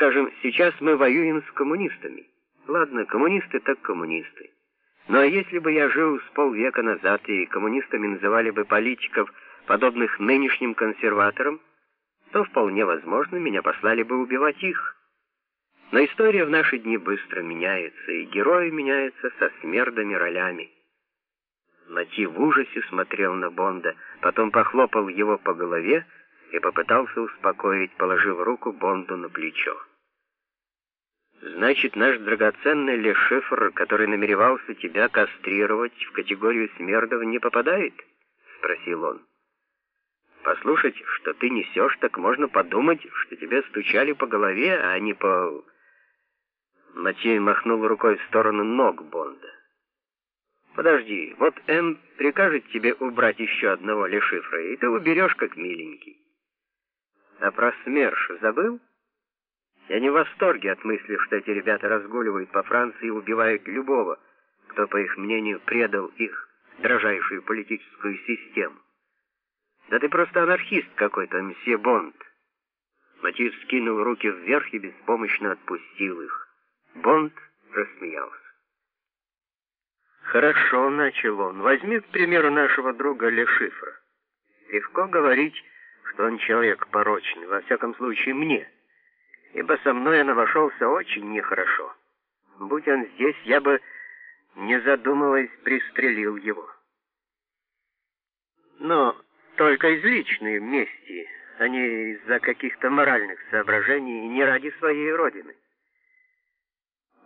Скажем, сейчас мы воюем с коммунистами. Ладно, коммунисты так коммунисты. А если бы я жил с полвека назад, и коммунистами называли бы политиков, подобных нынешним консерваторам, то вполне возможно, меня послали бы убивать их. Но история в наши дни быстро меняется, и герои меняются со смердами ролями. Лати в ужасе смотрел на Бонда, потом похлопал его по голове и попытался успокоить, положив руку Бонду на плечо. «Значит, наш драгоценный Лешифр, который намеревался тебя кастрировать, в категорию смердов не попадает?» — спросил он. «Послушать, что ты несешь, так можно подумать, что тебе стучали по голове, а не по...» Матей махнул рукой в сторону ног Бонда. «Подожди, вот М прикажет тебе убрать еще одного Лешифра, и ты уберешь как миленький. А про СМЕРШ забыл?» Я не в восторге от мысли, что эти ребята разгуливают по Франции и убивают любого, кто, по их мнению, предал их дрожайшую политическую систему. Да ты просто анархист какой-то, мсье Бонд. Матис скинул руки вверх и беспомощно отпустил их. Бонд рассмеялся. «Хорошо», — начал он, — «возьми, к примеру, нашего друга Лешифра. Легко говорить, что он человек порочный, во всяком случае мне» ибо со мной он обошелся очень нехорошо. Будь он здесь, я бы, не задумываясь, пристрелил его. Но только из личной мести, а не из-за каких-то моральных соображений и не ради своей родины.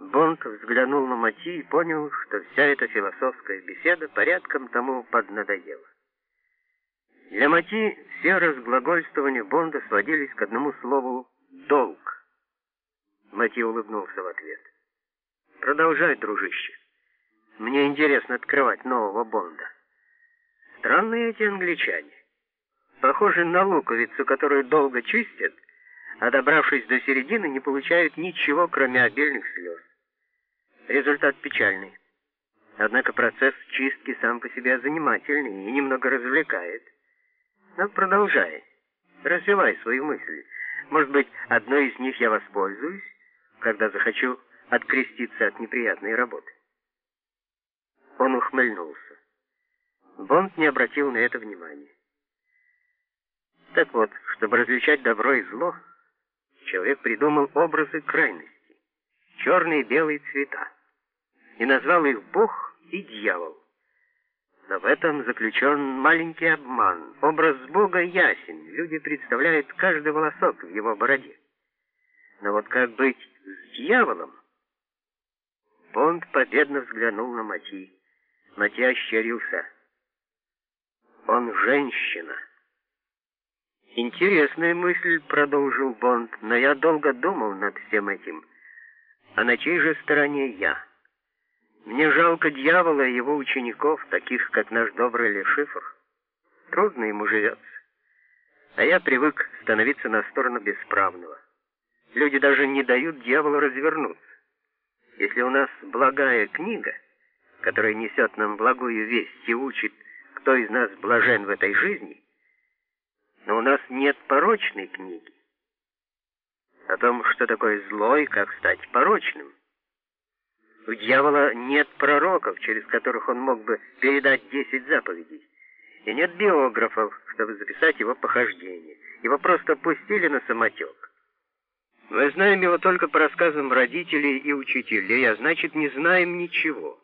Бонд взглянул на Мати и понял, что вся эта философская беседа порядком тому поднадоела. Для Мати все разглагольствования Бонда сводились к одному слову «долг». Мати улыбнулся в ответ. «Продолжай, дружище. Мне интересно открывать нового Бонда. Странные эти англичане. Похожи на луковицу, которую долго чистят, а добравшись до середины, не получают ничего, кроме обильных слез. Результат печальный. Однако процесс чистки сам по себе занимательный и немного развлекает. Но продолжай. Развивай свои мысли. Может быть, одной из них я воспользуюсь, когда захочу откреститься от неприятной работы. Он ухмыльнулся. Бонд не обратил на это внимания. Так вот, чтобы различать добро и зло, человек придумал образы крайностей, черные и белые цвета, и назвал их Бог и дьявол. Но в этом заключен маленький обман. Образ Бога ясен, люди представляют каждый волосок в его бороде. Но вот как быть с дьяволом? Бонд победно взглянул на Мати. Мати ощерился. Он женщина. Интересная мысль, продолжил Бонд, но я долго думал над всем этим. А на чьей же стороне я? Мне жалко дьявола и его учеников, таких, как наш добрый Лешифр. Трудно ему живется. А я привык становиться на сторону бесправного. Люди даже не дают дьяволу развернуться. Если у нас благая книга, которая несет нам благую весть и учит, кто из нас блажен в этой жизни, но у нас нет порочной книги о том, что такое зло и как стать порочным. У дьявола нет пророков, через которых он мог бы передать десять заповедей, и нет биографов, чтобы записать его похождения. Его просто пустили на самотек. Мы знаем его только по рассказам родителей и учителей, а значит, не знаем ничего.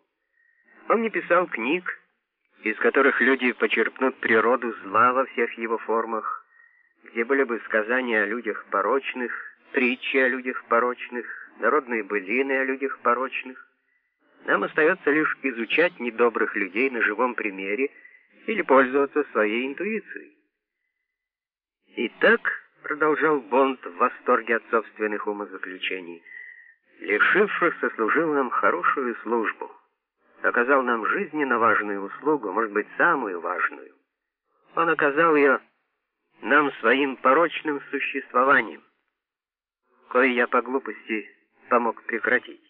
Он не писал книг, из которых люди почерпнут природу зла во всех его формах, где были бы сказания о людях порочных, притчи о людях порочных, народные былины о людях порочных. Нам остается лишь изучать недобрых людей на живом примере или пользоваться своей интуицией. Итак, продолжал Бонд в восторге от собственных умозаключений. Лешифр сослужил нам хорошую службу, оказал нам жизненно важную услугу, может быть, самую важную. Он оказал ее нам своим порочным существованием, кое я по глупости помог прекратить.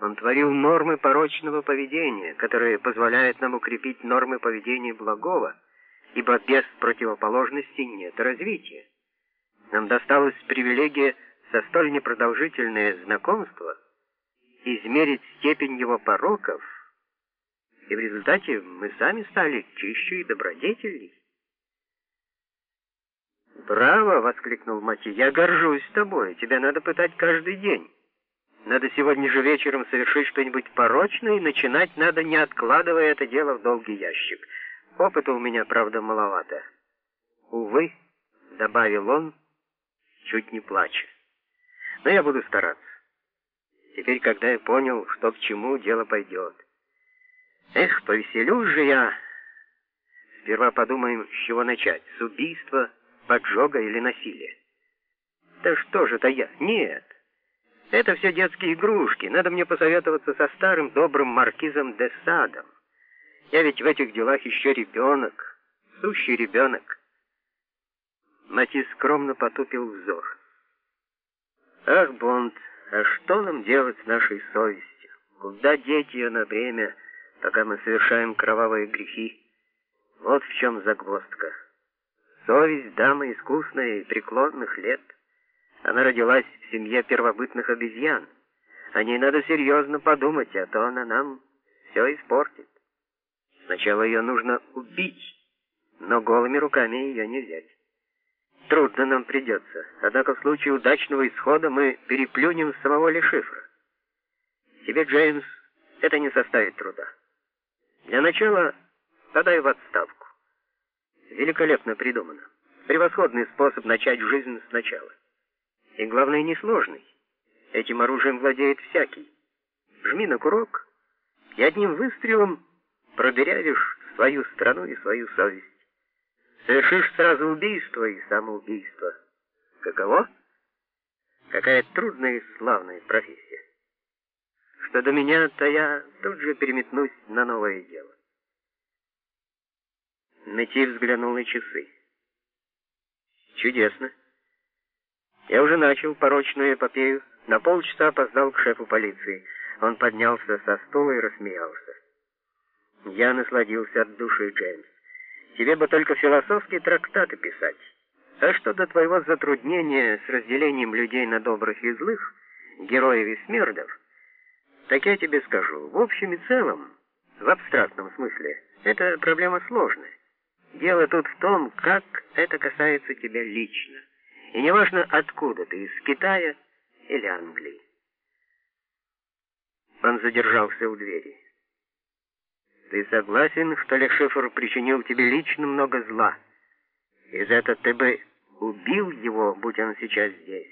Он творил нормы порочного поведения, которые позволяют нам укрепить нормы поведения благого, ибо без противоположности нет развития. Нам досталась привилегия за столь непродолжительное знакомство измерить степень его пороков, и в результате мы сами стали чище и добродетельней. «Браво!» — воскликнул Мати. «Я горжусь тобой. Тебя надо пытать каждый день. Надо сегодня же вечером совершить что-нибудь порочное, и начинать надо, не откладывая это дело в долгий ящик. Опыта у меня, правда, маловато. Увы, — добавил он, чуть не плача. Но я буду стараться. Теперь, когда я понял, что к чему, дело пойдет. Эх, повеселюсь же я. Сперва подумаем, с чего начать. С убийства, поджога или насилия. Да что же это я? Нет. Это все детские игрушки. Надо мне посоветоваться со старым добрым маркизом де Садом. Я ведь в этих делах еще ребенок, сущий ребенок. Матис скромно потупил взор. Ах, Бонд, а что нам делать с нашей совестью? Куда деть ее на время, пока мы совершаем кровавые грехи? Вот в чем загвоздка. Совесть дама искусная и преклонных лет. Она родилась в семье первобытных обезьян. О ней надо серьезно подумать, а то она нам все испортит. Сначала ее нужно убить, но голыми руками ее не взять. Трудно нам придется, однако в случае удачного исхода мы переплюнем самого Лешифра. Тебе, Джеймс, это не составит труда. Для начала подай в отставку. Великолепно придумано. Превосходный способ начать жизнь сначала. И главное, несложный. Этим оружием владеет всякий. Жми на курок, и одним выстрелом продырявишь свою страну и свою совесть. Совершишь сразу убийство и самоубийство. Каково? Какая трудная и славная профессия. Что до меня, то я тут же переметнусь на новое дело. Мети взглянул на часы. Чудесно. Я уже начал порочную эпопею. На полчаса опоздал к шефу полиции. Он поднялся со стула и рассмеялся. Я насладился от души, Джеймс. Тебе бы только философские трактаты писать. А что до твоего затруднения с разделением людей на добрых и злых, героев и смердов, так я тебе скажу, в общем и целом, в абстрактном смысле, это проблема сложная. Дело тут в том, как это касается тебя лично. И неважно, откуда ты, из Китая или Англии. Он задержался у двери. Ты согласен, что Лешифр причинил тебе лично много зла? И за это ты бы убил его, будь он сейчас здесь.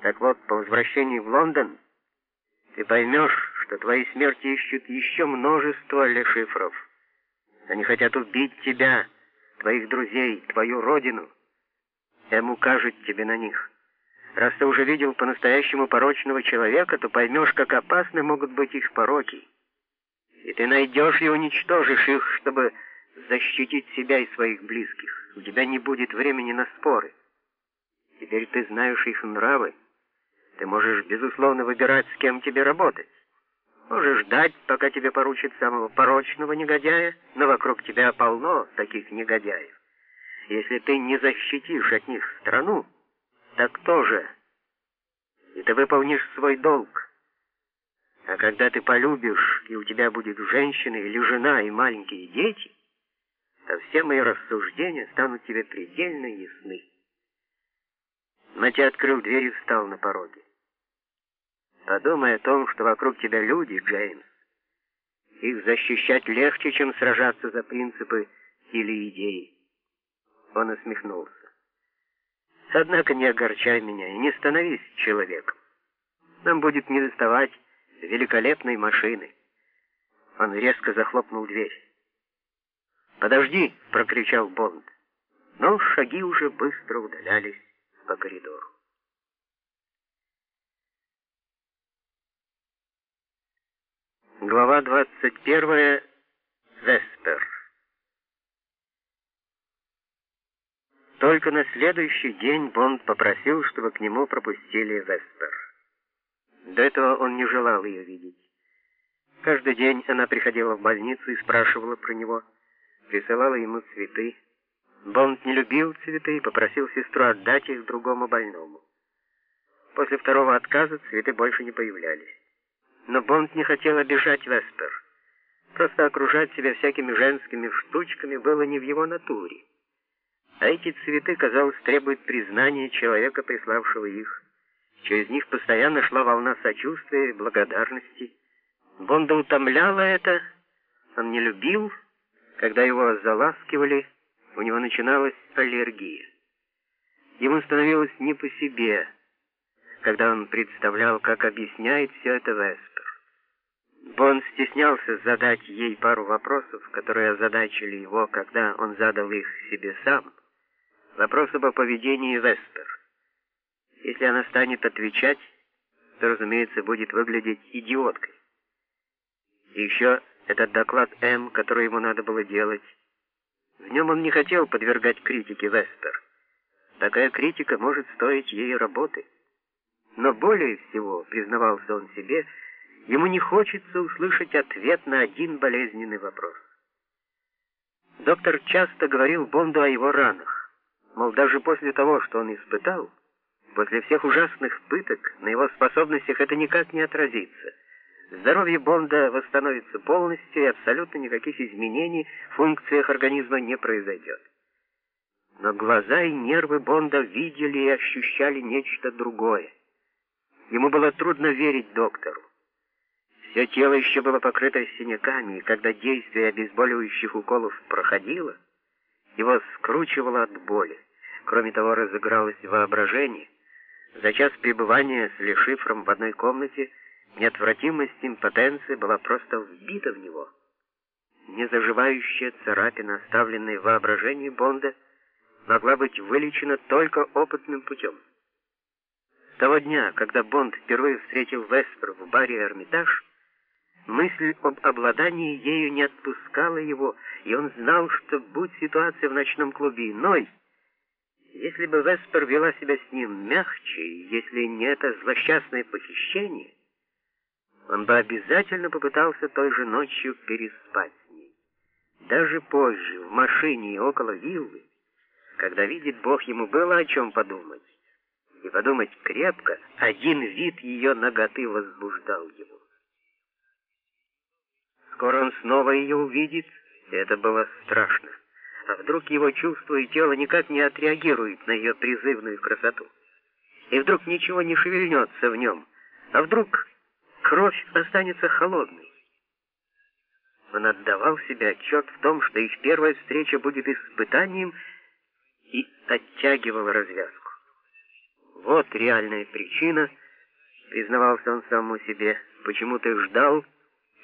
Так вот, по возвращении в Лондон ты поймешь, что твои смерти ищут еще множество Лешифров. Они хотят убить тебя, твоих друзей, твою родину. Эм укажет тебе на них. Раз ты уже видел по-настоящему порочного человека, то поймешь, как опасны могут быть их пороки и ты найдешь и уничтожишь их, чтобы защитить себя и своих близких. У тебя не будет времени на споры. Теперь ты знаешь их нравы. Ты можешь, безусловно, выбирать, с кем тебе работать. Можешь ждать, пока тебе поручат самого порочного негодяя, но вокруг тебя полно таких негодяев. Если ты не защитишь от них страну, так тоже. И ты выполнишь свой долг. А когда ты полюбишь, и у тебя будет женщина или жена и маленькие дети, то все мои рассуждения станут тебе предельно ясны. Матя открыл дверь и встал на пороге. Подумай о том, что вокруг тебя люди, Джеймс. Их защищать легче, чем сражаться за принципы или идеи. Он усмехнулся. Однако не огорчай меня и не становись человеком. Нам будет недоставать великолепной машины. Он резко захлопнул дверь. «Подожди!» — прокричал Бонд. Но шаги уже быстро удалялись по коридору. Глава 21. Веспер. Только на следующий день Бонд попросил, чтобы к нему пропустили Веспер. До этого он не желал ее видеть. Каждый день она приходила в больницу и спрашивала про него, присылала ему цветы. Бонд не любил цветы и попросил сестру отдать их другому больному. После второго отказа цветы больше не появлялись. Но Бонд не хотел обижать Веспер. Просто окружать себя всякими женскими штучками было не в его натуре. А эти цветы, казалось, требуют признания человека, приславшего их. Через них постоянно шла волна сочувствия и благодарности. Бонда утомляло это, он не любил, когда его заласкивали, у него начиналась аллергия. Ему становилось не по себе, когда он представлял, как объясняет все это Веспер. Бон стеснялся задать ей пару вопросов, которые озадачили его, когда он задал их себе сам. Вопрос об поведении Веспер. Если она станет отвечать, то, разумеется, будет выглядеть идиоткой. И еще этот доклад М, который ему надо было делать. В нем он не хотел подвергать критике Веспер. Такая критика может стоить ей работы. Но более всего, признавался он себе, ему не хочется услышать ответ на один болезненный вопрос. Доктор часто говорил Бонду о его ранах. Мол, даже после того, что он испытал, после всех ужасных пыток, на его способностях это никак не отразится. Здоровье Бонда восстановится полностью, и абсолютно никаких изменений в функциях организма не произойдет. Но глаза и нервы Бонда видели и ощущали нечто другое. Ему было трудно верить доктору. Все тело еще было покрыто синяками, и когда действие обезболивающих уколов проходило, его скручивало от боли. Кроме того, разыгралось воображение. За час пребывания с Лешифром в одной комнате неотвратимость импотенции была просто вбита в него. Незаживающая царапина, оставленная в воображении Бонда, могла быть вылечена только опытным путем того дня, когда Бонд впервые встретил Веспер в баре «Эрмитаж», мысль об обладании ею не отпускала его, и он знал, что, будь ситуация в ночном клубе иной, если бы Веспер вела себя с ним мягче, если не это злосчастное похищение, он бы обязательно попытался той же ночью переспать с ней. Даже позже, в машине и около виллы, когда, видит Бог, ему было о чем подумать, и подумать крепко, один вид ее ноготы возбуждал его. Скоро он снова ее увидит, и это было страшно. А вдруг его чувства и тело никак не отреагируют на ее призывную красоту? И вдруг ничего не шевельнется в нем? А вдруг кровь останется холодной? Он отдавал себе отчет в том, что их первая встреча будет испытанием, и оттягивал развязку. Вот реальная причина, признавался он самому себе, почему ты ждал,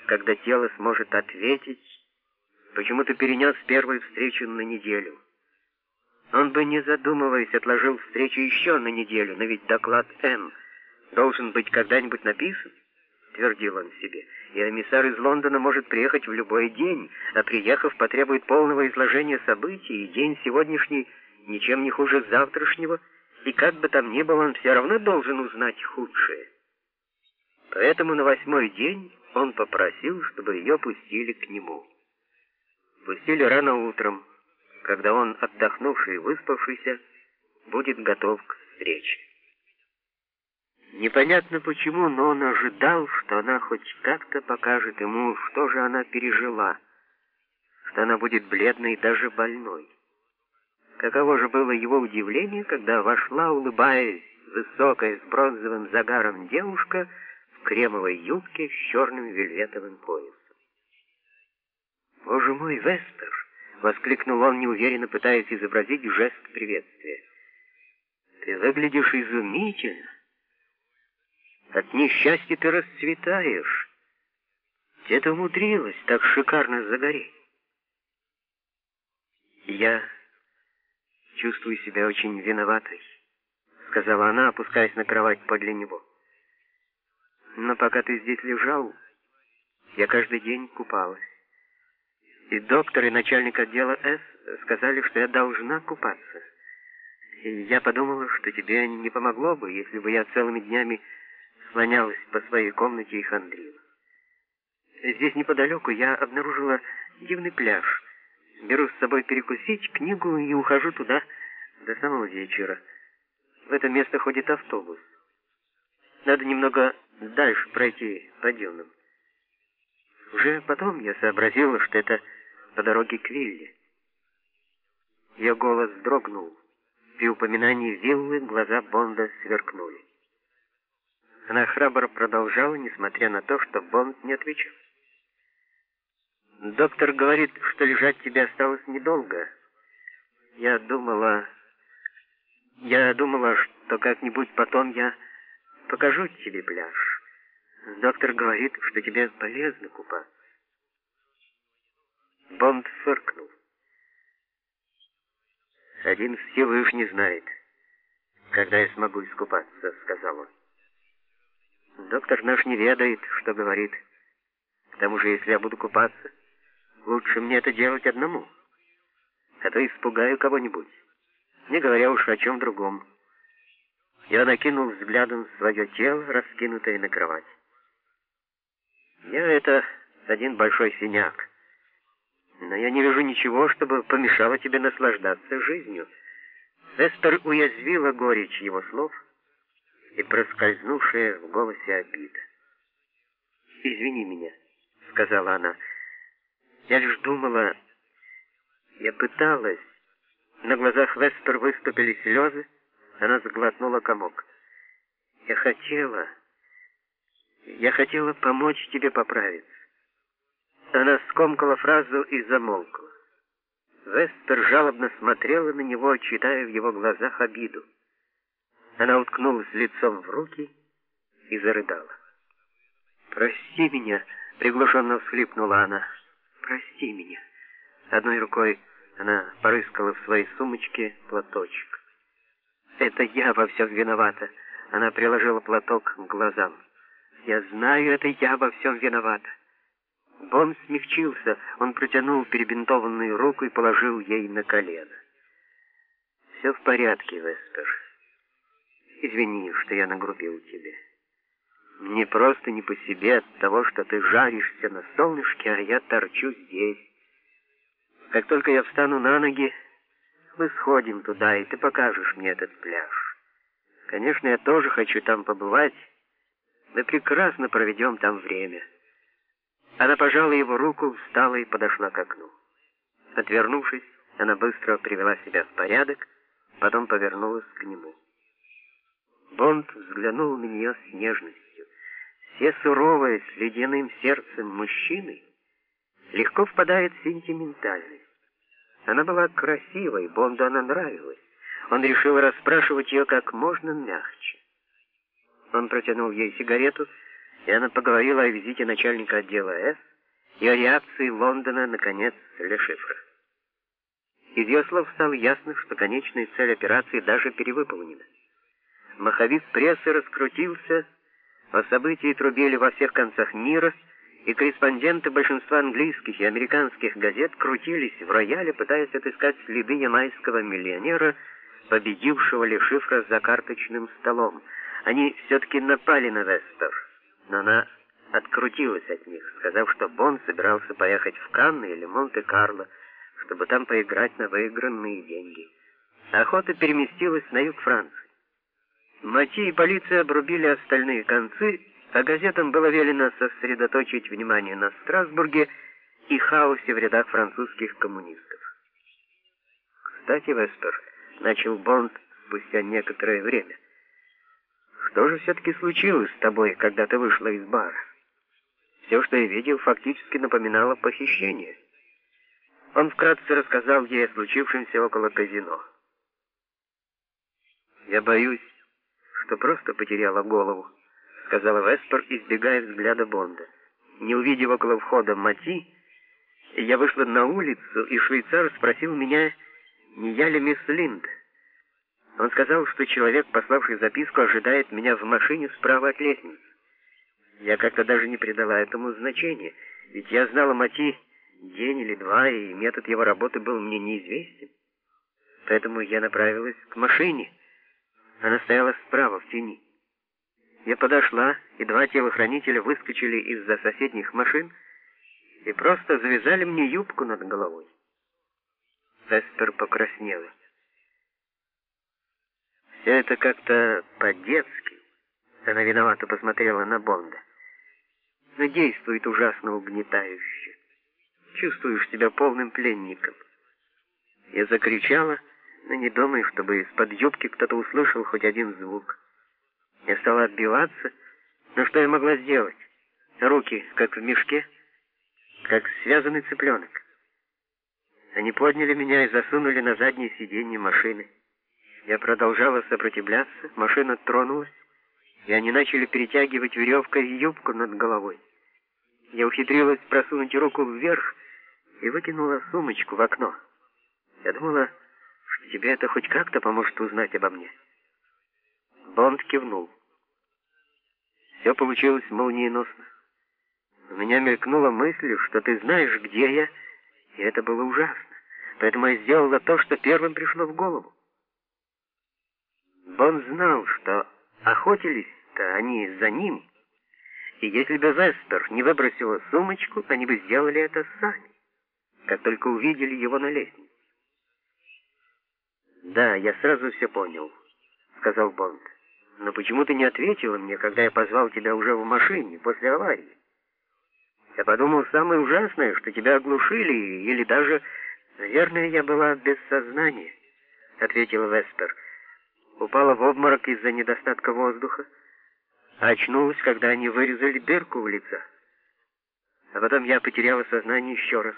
когда тело сможет ответить, почему ты перенес первую встречу на неделю. Он бы, не задумываясь, отложил встречу еще на неделю, но ведь доклад М должен быть когда-нибудь написан, твердил он себе, и эмиссар из Лондона может приехать в любой день, а приехав, потребует полного изложения событий, и день сегодняшний ничем не хуже завтрашнего — и как бы там ни было, он все равно должен узнать худшее. Поэтому на восьмой день он попросил, чтобы ее пустили к нему. Пустили рано утром, когда он, отдохнувший и выспавшийся, будет готов к встрече. Непонятно почему, но он ожидал, что она хоть как-то покажет ему, что же она пережила, что она будет бледной и даже больной. Каково же было его удивление, когда вошла, улыбаясь, высокая с бронзовым загаром девушка в кремовой юбке с черным вельветовым поясом. «Боже мой, Веспер!» — воскликнул он, неуверенно пытаясь изобразить жест приветствия. «Ты выглядишь изумительно. От несчастья ты расцветаешь. Где-то умудрилась так шикарно загореть». Я чувствую себя очень виноватой», — сказала она, опускаясь на кровать подле него. «Но пока ты здесь лежал, я каждый день купалась. И доктор и начальник отдела С сказали, что я должна купаться. И я подумала, что тебе не помогло бы, если бы я целыми днями слонялась по своей комнате и хандрила. Здесь неподалеку я обнаружила дивный пляж — Беру с собой перекусить, книгу и ухожу туда до самого вечера. В это место ходит автобус. Надо немного дальше пройти по дюнам. Уже потом я сообразила, что это по дороге к вилле. Ее голос дрогнул. При упоминании виллы глаза Бонда сверкнули. Она храбро продолжала, несмотря на то, что Бонд не отвечал. «Доктор говорит, что лежать тебе осталось недолго. Я думала... Я думала, что как-нибудь потом я покажу тебе пляж. Доктор говорит, что тебе полезно купаться». Бонд фыркнул. «Один Всевышний знает, когда я смогу искупаться», — сказал он. «Доктор наш не ведает, что говорит. К тому же, если я буду купаться, лучше мне это делать одному, а то испугаю кого-нибудь, не говоря уж о чем другом». Я накинул взглядом свое тело, раскинутое на кровать. «Я — это один большой синяк» но я не вижу ничего, чтобы помешало тебе наслаждаться жизнью». Эстер уязвила горечь его слов и проскользнувшая в голосе обида. «Извини меня», — сказала она. «Я лишь думала, я пыталась». На глазах Веспер выступили слезы, она заглотнула комок. «Я хотела, я хотела помочь тебе поправиться. Она скомкала фразу и замолкла. Вестер жалобно смотрела на него, читая в его глазах обиду. Она уткнулась лицом в руки и зарыдала. «Прости меня!» — приглушенно всхлипнула она. «Прости меня!» Одной рукой она порыскала в своей сумочке платочек. «Это я во всем виновата!» Она приложила платок к глазам. «Я знаю, это я во всем виновата!» Бон смягчился, он протянул перебинтованную руку и положил ей на колено. «Все в порядке, Веспер. Извини, что я нагрубил тебе. Мне просто не по себе от того, что ты жаришься на солнышке, а я торчу здесь. Как только я встану на ноги, мы сходим туда, и ты покажешь мне этот пляж. Конечно, я тоже хочу там побывать. Мы прекрасно проведем там время». Она пожала его руку, встала и подошла к окну. Отвернувшись, она быстро привела себя в порядок, потом повернулась к нему. Бонд взглянул на нее с нежностью. Все суровые, с ледяным сердцем мужчины легко впадает в сентиментальность. Она была красивой, Бонду она нравилась. Он решил расспрашивать ее как можно мягче. Он протянул ей сигарету, и она поговорила о визите начальника отдела С и о реакции Лондона, наконец, Лешифра. Из ее слов стало ясно, что конечная цель операции даже перевыполнена. Маховик прессы раскрутился, о событии трубили во всех концах мира, и корреспонденты большинства английских и американских газет крутились в рояле, пытаясь отыскать следы ямайского миллионера, победившего Лешифра за карточным столом. Они все-таки напали на Вестер но она открутилась от них, сказав, что Бон собирался поехать в Канны или Монте-Карло, чтобы там поиграть на выигранные деньги. Охота переместилась на юг Франции. Мати и полиция обрубили остальные концы, а газетам было велено сосредоточить внимание на Страсбурге и хаосе в рядах французских коммунистов. «Кстати, Веспер», — начал Бонд спустя некоторое время, что же все-таки случилось с тобой, когда ты вышла из бара? Все, что я видел, фактически напоминало похищение. Он вкратце рассказал ей о случившемся около казино. «Я боюсь, что просто потеряла голову», — сказала Веспер, избегая взгляда Бонда. Не увидев около входа Мати, я вышла на улицу, и швейцар спросил меня, не я ли мисс Линд. Он сказал, что человек, пославший записку, ожидает меня в машине справа от лестницы. Я как-то даже не придала этому значения, ведь я знала Мати день или два, и метод его работы был мне неизвестен. Поэтому я направилась к машине. Она стояла справа, в тени. Я подошла, и два телохранителя выскочили из-за соседних машин и просто завязали мне юбку над головой. Эстер покраснела. Это как-то по-детски. Она виновато посмотрела на Бонда. Но действует ужасно угнетающе. Чувствуешь себя полным пленником. Я закричала, но не думай, чтобы из-под юбки кто-то услышал хоть один звук. Я стала отбиваться, но что я могла сделать? Руки, как в мешке, как связанный цыпленок. Они подняли меня и засунули на заднее сиденье машины. Я продолжала сопротивляться, машина тронулась, и они начали перетягивать веревкой юбку над головой. Я ухитрилась просунуть руку вверх и выкинула сумочку в окно. Я думала, что тебе это хоть как-то поможет узнать обо мне. Бонд кивнул. Все получилось молниеносно. У меня мелькнула мысль, что ты знаешь, где я, и это было ужасно. Поэтому я сделала то, что первым пришло в голову. Бон знал, что охотились-то они за ним, и если бы Веспер не выбросила сумочку, они бы сделали это сами, как только увидели его на лестнице. «Да, я сразу все понял», — сказал Бонд. «Но почему ты не ответила мне, когда я позвал тебя уже в машине после аварии? Я подумал, самое ужасное, что тебя оглушили, или даже, наверное, я была без сознания», — ответила Веспер упала в обморок из-за недостатка воздуха, а очнулась, когда они вырезали дырку в лице. А потом я потеряла сознание еще раз.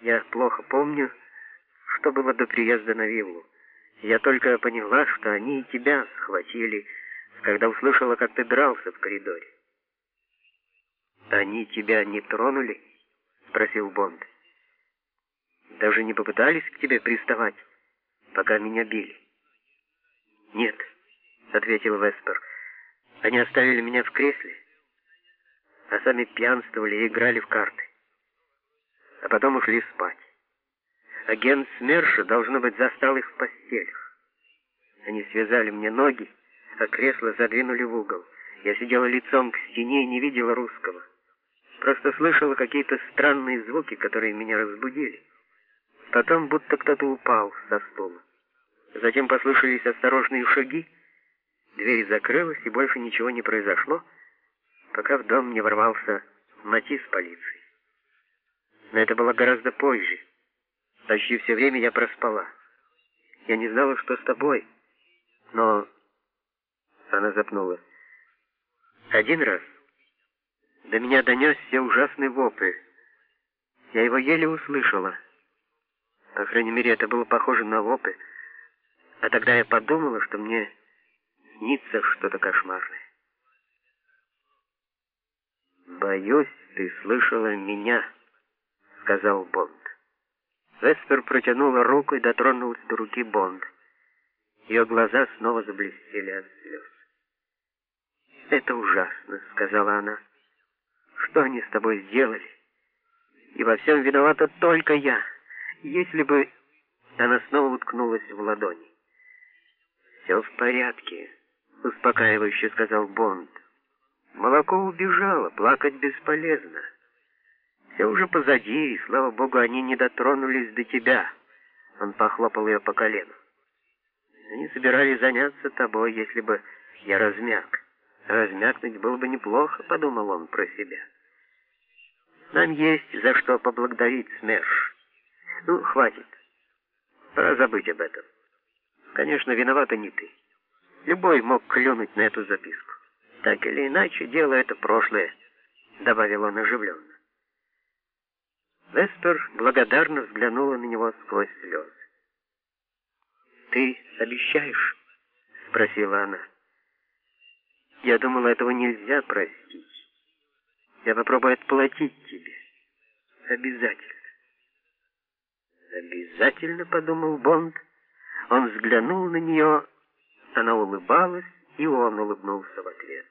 Я плохо помню, что было до приезда на виллу. Я только поняла, что они и тебя схватили, когда услышала, как ты дрался в коридоре. «Они тебя не тронули?» — спросил Бонд. «Даже не попытались к тебе приставать, пока меня били?» «Нет», — ответил Веспер. «Они оставили меня в кресле, а сами пьянствовали и играли в карты. А потом ушли спать. Агент СМЕРШа, должно быть, застал их в постелях. Они связали мне ноги, а кресло задвинули в угол. Я сидела лицом к стене и не видела русского. Просто слышала какие-то странные звуки, которые меня разбудили. Потом будто кто-то упал со стула. Затем послышались осторожные шаги, дверь закрылась, и больше ничего не произошло, пока в дом не ворвался Мати с полицией. Но это было гораздо позже. Почти все время я проспала. Я не знала, что с тобой, но... Она запнулась. Один раз до меня донесся ужасный вопль. Я его еле услышала. По крайней мере, это было похоже на вопль, а тогда я подумала, что мне снится что-то кошмарное. «Боюсь, ты слышала меня», — сказал Бонд. Веспер протянула руку и дотронулась до руки Бонд. Ее глаза снова заблестели от слез. «Это ужасно», — сказала она. «Что они с тобой сделали? И во всем виновата только я. Если бы...» Она снова уткнулась в ладони. «Все в порядке», — успокаивающе сказал Бонд. «Молоко убежало, плакать бесполезно. Все уже позади, и, слава богу, они не дотронулись до тебя». Он похлопал ее по колену. «Они собирались заняться тобой, если бы я размяк. Размякнуть было бы неплохо», — подумал он про себя. «Нам есть за что поблагодарить СМЕРШ. Ну, хватит. Пора забыть об этом». Конечно, виновата не ты. Любой мог клюнуть на эту записку. Так или иначе, дело это прошлое, добавил он оживленно. Веспер благодарно взглянула на него сквозь слезы. «Ты обещаешь?» — спросила она. «Я думала, этого нельзя простить. Я попробую отплатить тебе. Обязательно». «Обязательно?» — подумал Бонд. Он взглянул на нее, она улыбалась, и он улыбнулся в ответ.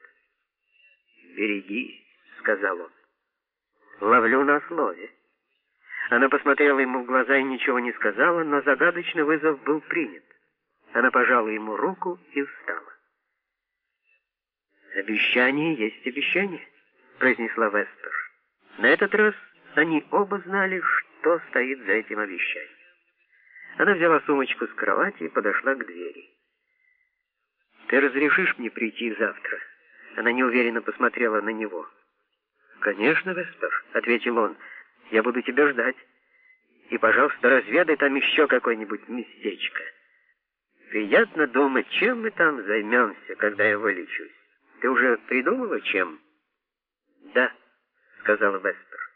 «Береги», — сказал он. «Ловлю на слове». Она посмотрела ему в глаза и ничего не сказала, но загадочный вызов был принят. Она пожала ему руку и встала. «Обещание есть обещание», — произнесла Веспер. На этот раз они оба знали, что стоит за этим обещанием. Она взяла сумочку с кровати и подошла к двери. Ты разрешишь мне прийти завтра? Она неуверенно посмотрела на него. Конечно, Веспер, ответил он. Я буду тебя ждать. И, пожалуйста, разведай там еще какое-нибудь местечко. Приятно думать, чем мы там займемся, когда я вылечусь. Ты уже придумала, чем? Да, сказала Веспер.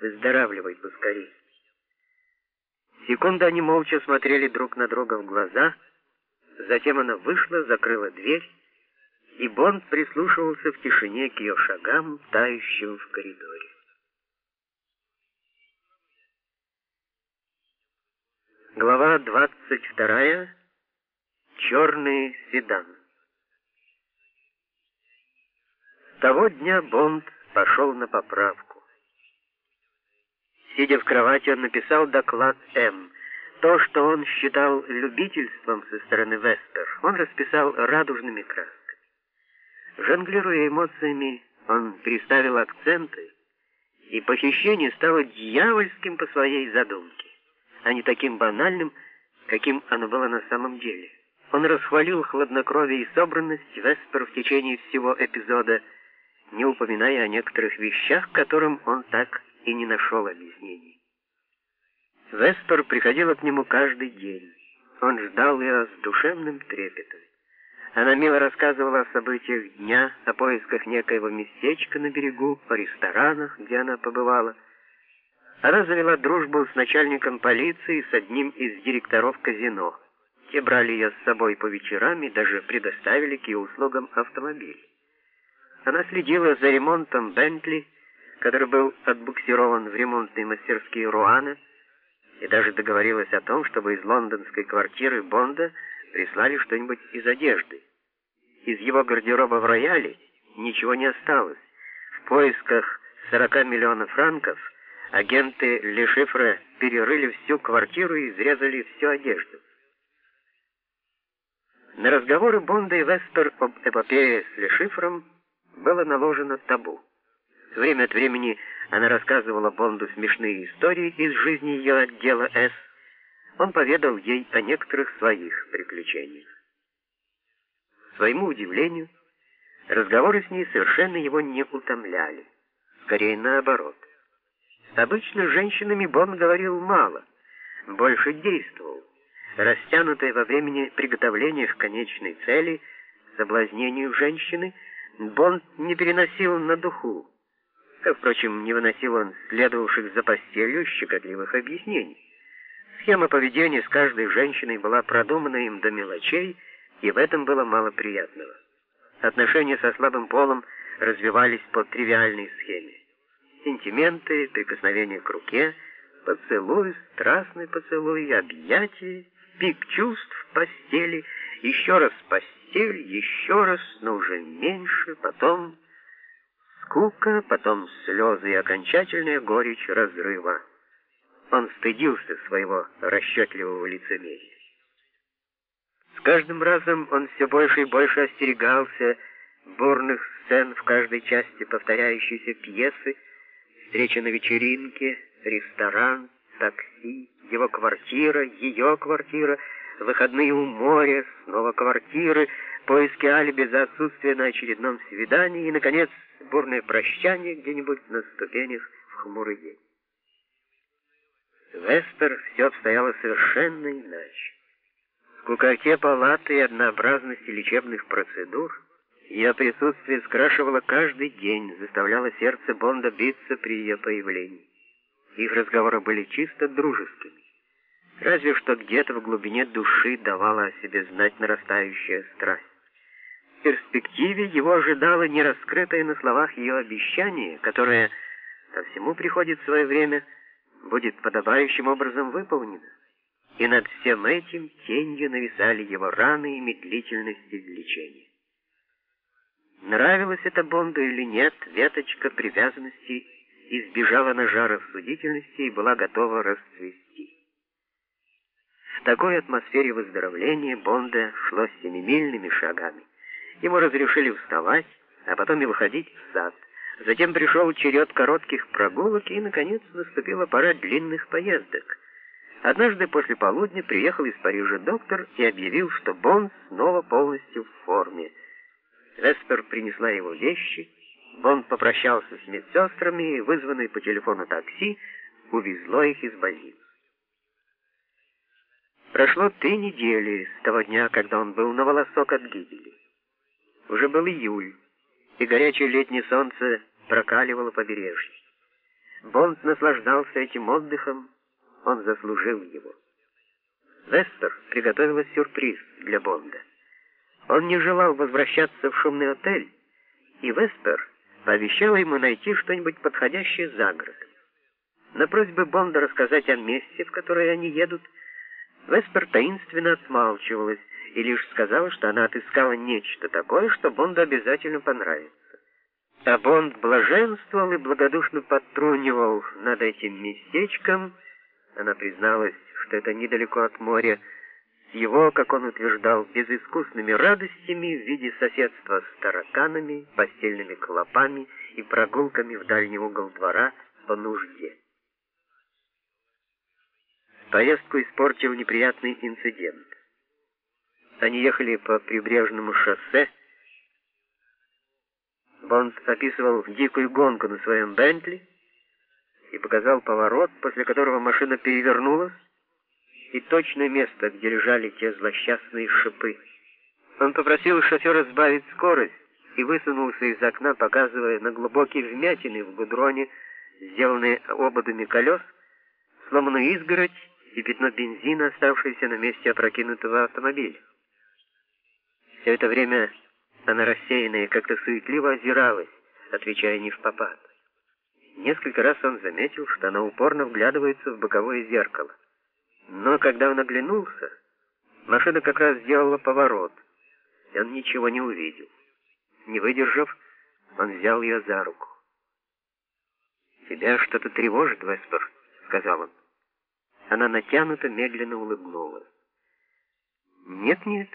Выздоравливай поскорей. Секунду они молча смотрели друг на друга в глаза, затем она вышла, закрыла дверь, и Бонд прислушивался в тишине к ее шагам, тающим в коридоре. Глава 22. Черный седан. С того дня Бонд пошел на поправку. Сидя в кровати, он написал доклад М. То, что он считал любительством со стороны Веспер, он расписал радужными красками. Жонглируя эмоциями, он переставил акценты, и похищение стало дьявольским по своей задумке, а не таким банальным, каким оно было на самом деле. Он расхвалил хладнокровие и собранность Веспер в течение всего эпизода, не упоминая о некоторых вещах, которым он так и не нашел объяснений. Веспер приходила к нему каждый день. Он ждал ее с душевным трепетом. Она мило рассказывала о событиях дня, о поисках некоего местечка на берегу, о ресторанах, где она побывала. Она завела дружбу с начальником полиции, с одним из директоров казино. Те брали ее с собой по вечерам и даже предоставили к ее услугам автомобиль. Она следила за ремонтом Бентли, который был отбуксирован в ремонтные мастерские Руана, и даже договорилась о том, чтобы из лондонской квартиры Бонда прислали что-нибудь из одежды. Из его гардероба в рояле ничего не осталось. В поисках 40 миллионов франков агенты Лешифра перерыли всю квартиру и изрезали всю одежду. На разговоры Бонда и Веспер об эпопее с Лешифром было наложено табу. Время от времени она рассказывала Бонду смешные истории из жизни ее отдела «С». Он поведал ей о некоторых своих приключениях. К своему удивлению, разговоры с ней совершенно его не утомляли. Скорее наоборот. Обычно с женщинами Бонд говорил мало, больше действовал, растянутое во времени приготовления к конечной цели, соблазнению женщины, Бонд не переносил на духу, как, впрочем, не выносил он следовавших за постелью щекотливых объяснений. Схема поведения с каждой женщиной была продумана им до мелочей, и в этом было мало приятного. Отношения со слабым полом развивались по тривиальной схеме. Сентименты, прикосновения к руке, поцелуй, страстный поцелуй, объятия, пик чувств в постели, еще раз постель, еще раз, но уже меньше, потом скука, потом слезы и окончательная горечь разрыва. Он стыдился своего расчетливого лицемерия. С каждым разом он все больше и больше остерегался бурных сцен в каждой части повторяющейся пьесы, встреча на вечеринке, ресторан, такси, его квартира, ее квартира, выходные у моря, снова квартиры, поиски алиби за отсутствие на очередном свидании и, наконец, бурное прощание где-нибудь на ступенях в хмурый день. Веспер все обстояло совершенно иначе. Скукоте палаты и однообразности лечебных процедур ее присутствие скрашивало каждый день, заставляло сердце Бонда биться при ее появлении. Их разговоры были чисто дружескими. Разве что где-то в глубине души давала о себе знать нарастающая страсть. В перспективе его ожидало нераскрытое на словах ее обещание, которое, ко всему приходит свое время, будет подобающим образом выполнено. И над всем этим тенью нависали его раны и медлительность излечения. Нравилось это Бонду или нет, веточка привязанности избежала нажара рассудительности и была готова расцвести. В такой атмосфере выздоровления Бонда шло семимильными шагами. Ему разрешили вставать, а потом и выходить в сад. Затем пришел черед коротких прогулок, и, наконец, наступила пора длинных поездок. Однажды после полудня приехал из Парижа доктор и объявил, что Бонд снова полностью в форме. Веспер принесла его вещи, Бонд попрощался с медсестрами и, вызванный по телефону такси, увезло их из больницы. Прошло три недели с того дня, когда он был на волосок от гибели. Уже был июль, и горячее летнее солнце прокаливало побережье. Бонд наслаждался этим отдыхом, он заслужил его. Вестер приготовила сюрприз для Бонда. Он не желал возвращаться в шумный отель, и Веспер пообещала ему найти что-нибудь подходящее за городом. На просьбы Бонда рассказать о месте, в которое они едут, Веспер таинственно отмалчивалась и лишь сказала, что она отыскала нечто такое, что Бонду обязательно понравится. А Бонд блаженствовал и благодушно подтрунивал над этим местечком. Она призналась, что это недалеко от моря, с его, как он утверждал, безыскусными радостями в виде соседства с тараканами, постельными клопами и прогулками в дальний угол двора по нужде. Поездку испортил неприятный инцидент. Они ехали по прибрежному шоссе. Бонд описывал дикую гонку на своем Бентли и показал поворот, после которого машина перевернулась, и точное место, где лежали те злосчастные шипы. Он попросил шофера сбавить скорость и высунулся из окна, показывая на глубокие вмятины в гудроне, сделанные ободами колес, сломанную изгородь и пятно бензина, оставшееся на месте опрокинутого автомобиля. Все это время она рассеянная как-то суетливо озиралась, отвечая не в попад. Несколько раз он заметил, что она упорно вглядывается в боковое зеркало. Но когда он оглянулся, машина как раз сделала поворот, и он ничего не увидел. Не выдержав, он взял ее за руку. «Тебя что-то тревожит, Веспер», — сказал он. Она натянуто, медленно улыбнулась. «Нет-нет,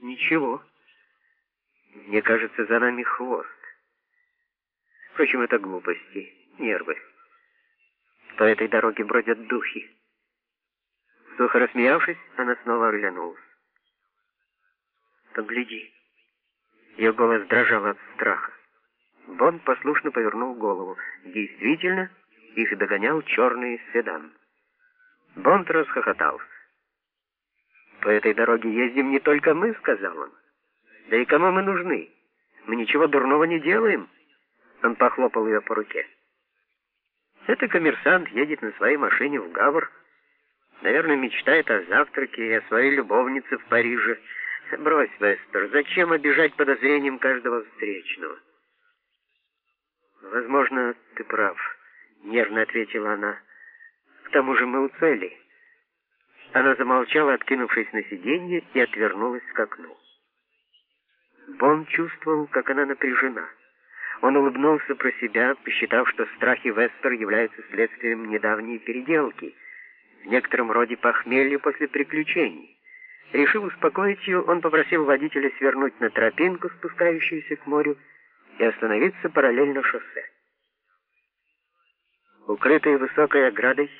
ничего. Мне кажется, за нами хвост. Впрочем, это глупости, нервы. По этой дороге бродят духи». Сухо рассмеявшись, она снова оглянулась. «Погляди». Ее голос дрожал от страха. Бон послушно повернул голову. Действительно, их догонял черный седан. Бонд расхохотался. «По этой дороге ездим не только мы», — сказал он. «Да и кому мы нужны? Мы ничего дурного не делаем». Он похлопал ее по руке. «Это коммерсант едет на своей машине в Гавр. Наверное, мечтает о завтраке и о своей любовнице в Париже. Брось, Вестер, зачем обижать подозрением каждого встречного?» «Возможно, ты прав», — нервно ответила она. К тому же мы у цели. Она замолчала, откинувшись на сиденье, и отвернулась к окну. Бон чувствовал, как она напряжена. Он улыбнулся про себя, посчитав, что страхи Вестер являются следствием недавней переделки, в некотором роде похмелья после приключений. Решив успокоить ее, он попросил водителя свернуть на тропинку, спускающуюся к морю, и остановиться параллельно шоссе. Укрытые высокой оградой,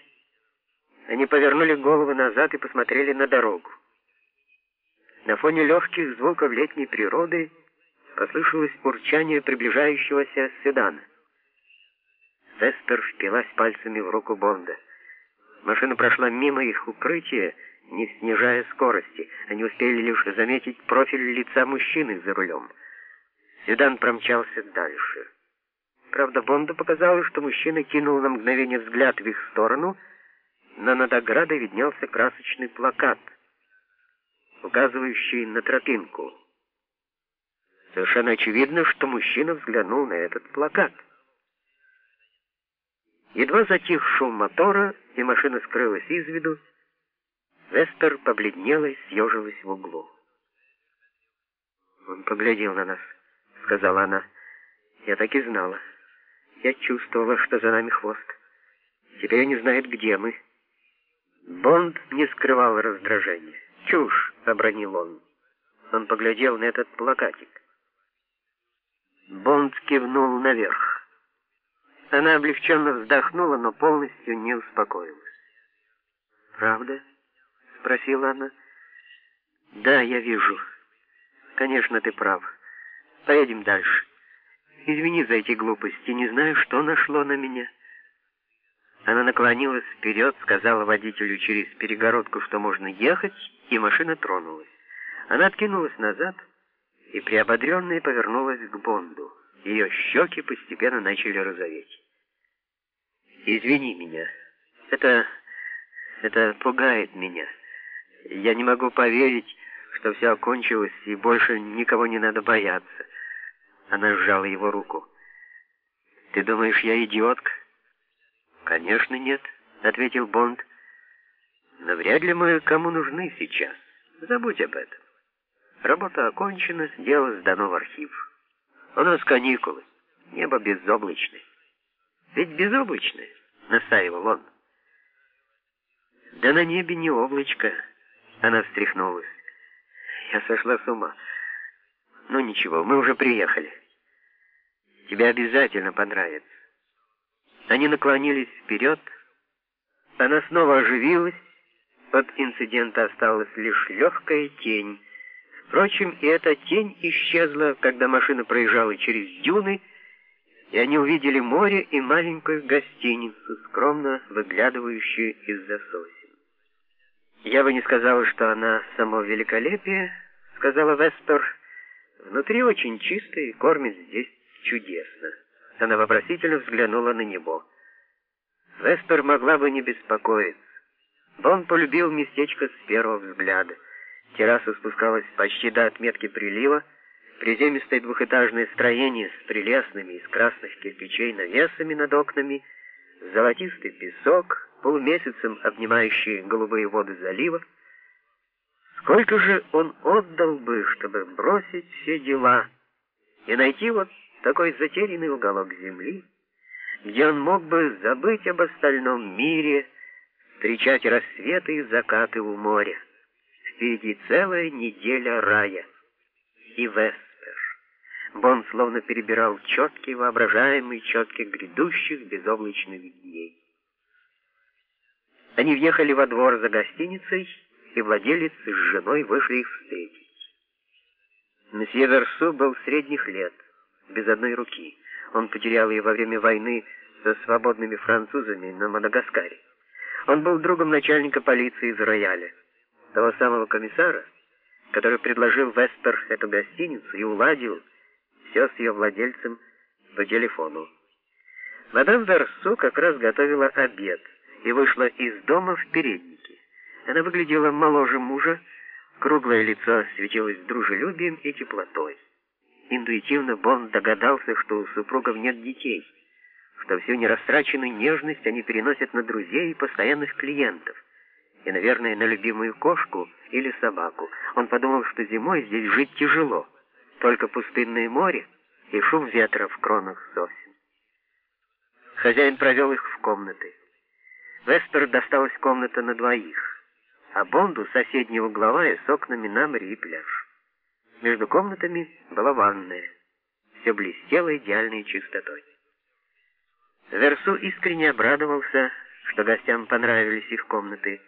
они повернули головы назад и посмотрели на дорогу. На фоне легких звуков летней природы послышалось урчание приближающегося седана. Веспер впилась пальцами в руку Бонда. Машина прошла мимо их укрытия, не снижая скорости. Они успели лишь заметить профиль лица мужчины за рулем. Седан промчался дальше. Правда, Бонду показалось, что мужчина кинул на мгновение взгляд в их сторону — но над виднелся красочный плакат, указывающий на тропинку. Совершенно очевидно, что мужчина взглянул на этот плакат. Едва затих шум мотора, и машина скрылась из виду, Вестер побледнела и съежилась в углу. «Он поглядел на нас», — сказала она. «Я так и знала. Я чувствовала, что за нами хвост. Теперь не знает, где мы». Бонд не скрывал раздражения. «Чушь!» — обронил он. Он поглядел на этот плакатик. Бонд кивнул наверх. Она облегченно вздохнула, но полностью не успокоилась. «Правда?» — спросила она. «Да, я вижу. Конечно, ты прав. Поедем дальше. Извини за эти глупости, не знаю, что нашло на меня». Она наклонилась вперед, сказала водителю через перегородку, что можно ехать, и машина тронулась. Она откинулась назад и, приободренная, повернулась к Бонду. Ее щеки постепенно начали розоветь. «Извини меня. Это... это пугает меня. Я не могу поверить, что все окончилось, и больше никого не надо бояться». Она сжала его руку. «Ты думаешь, я идиотка?» «Конечно нет», — ответил Бонд. «Но вряд ли мы кому нужны сейчас. Забудь об этом. Работа окончена, дело сдано в архив. У нас каникулы, небо безоблачное». «Ведь безоблачное», — настаивал он. «Да на небе не облачко», — она встряхнулась. «Я сошла с ума. Ну ничего, мы уже приехали. Тебе обязательно понравится». Они наклонились вперед. Она снова оживилась. От инцидента осталась лишь легкая тень. Впрочем, и эта тень исчезла, когда машина проезжала через дюны, и они увидели море и маленькую гостиницу, скромно выглядывающую из-за сосен. «Я бы не сказала, что она само великолепие», — сказала Вестер. «Внутри очень чисто и кормит здесь чудесно». Она вопросительно взглянула на него. Вестер могла бы не беспокоиться. Он полюбил местечко с первого взгляда. Терраса спускалась почти до отметки прилива, приземистое двухэтажное строение с прелестными из красных кирпичей навесами над окнами, золотистый песок, полумесяцем обнимающий голубые воды залива. Сколько же он отдал бы, чтобы бросить все дела и найти вот такой затерянный уголок земли, где он мог бы забыть об остальном мире, встречать рассветы и закаты у моря. Впереди целая неделя рая. И Веспер. Бон словно перебирал четкие, воображаемые четки грядущих безоблачных дней. Они въехали во двор за гостиницей, и владелец с женой вышли их встретить. Месье Версу был средних лет без одной руки. Он потерял ее во время войны со свободными французами на Мадагаскаре. Он был другом начальника полиции из Рояля, того самого комиссара, который предложил Веспер эту гостиницу и уладил все с ее владельцем по телефону. Мадам Версу как раз готовила обед и вышла из дома в переднике. Она выглядела моложе мужа, круглое лицо светилось дружелюбием и теплотой. Интуитивно Бонд догадался, что у супругов нет детей, что всю нерастраченную нежность они переносят на друзей и постоянных клиентов, и, наверное, на любимую кошку или собаку. Он подумал, что зимой здесь жить тяжело, только пустынное море и шум ветра в кронах сосен. Хозяин провел их в комнаты. Вестер досталась комната на двоих, а Бонду соседняя угловая с окнами на море и пляж. Между комнатами была ванная. Все блестело идеальной чистотой. Версу искренне обрадовался, что гостям понравились их комнаты,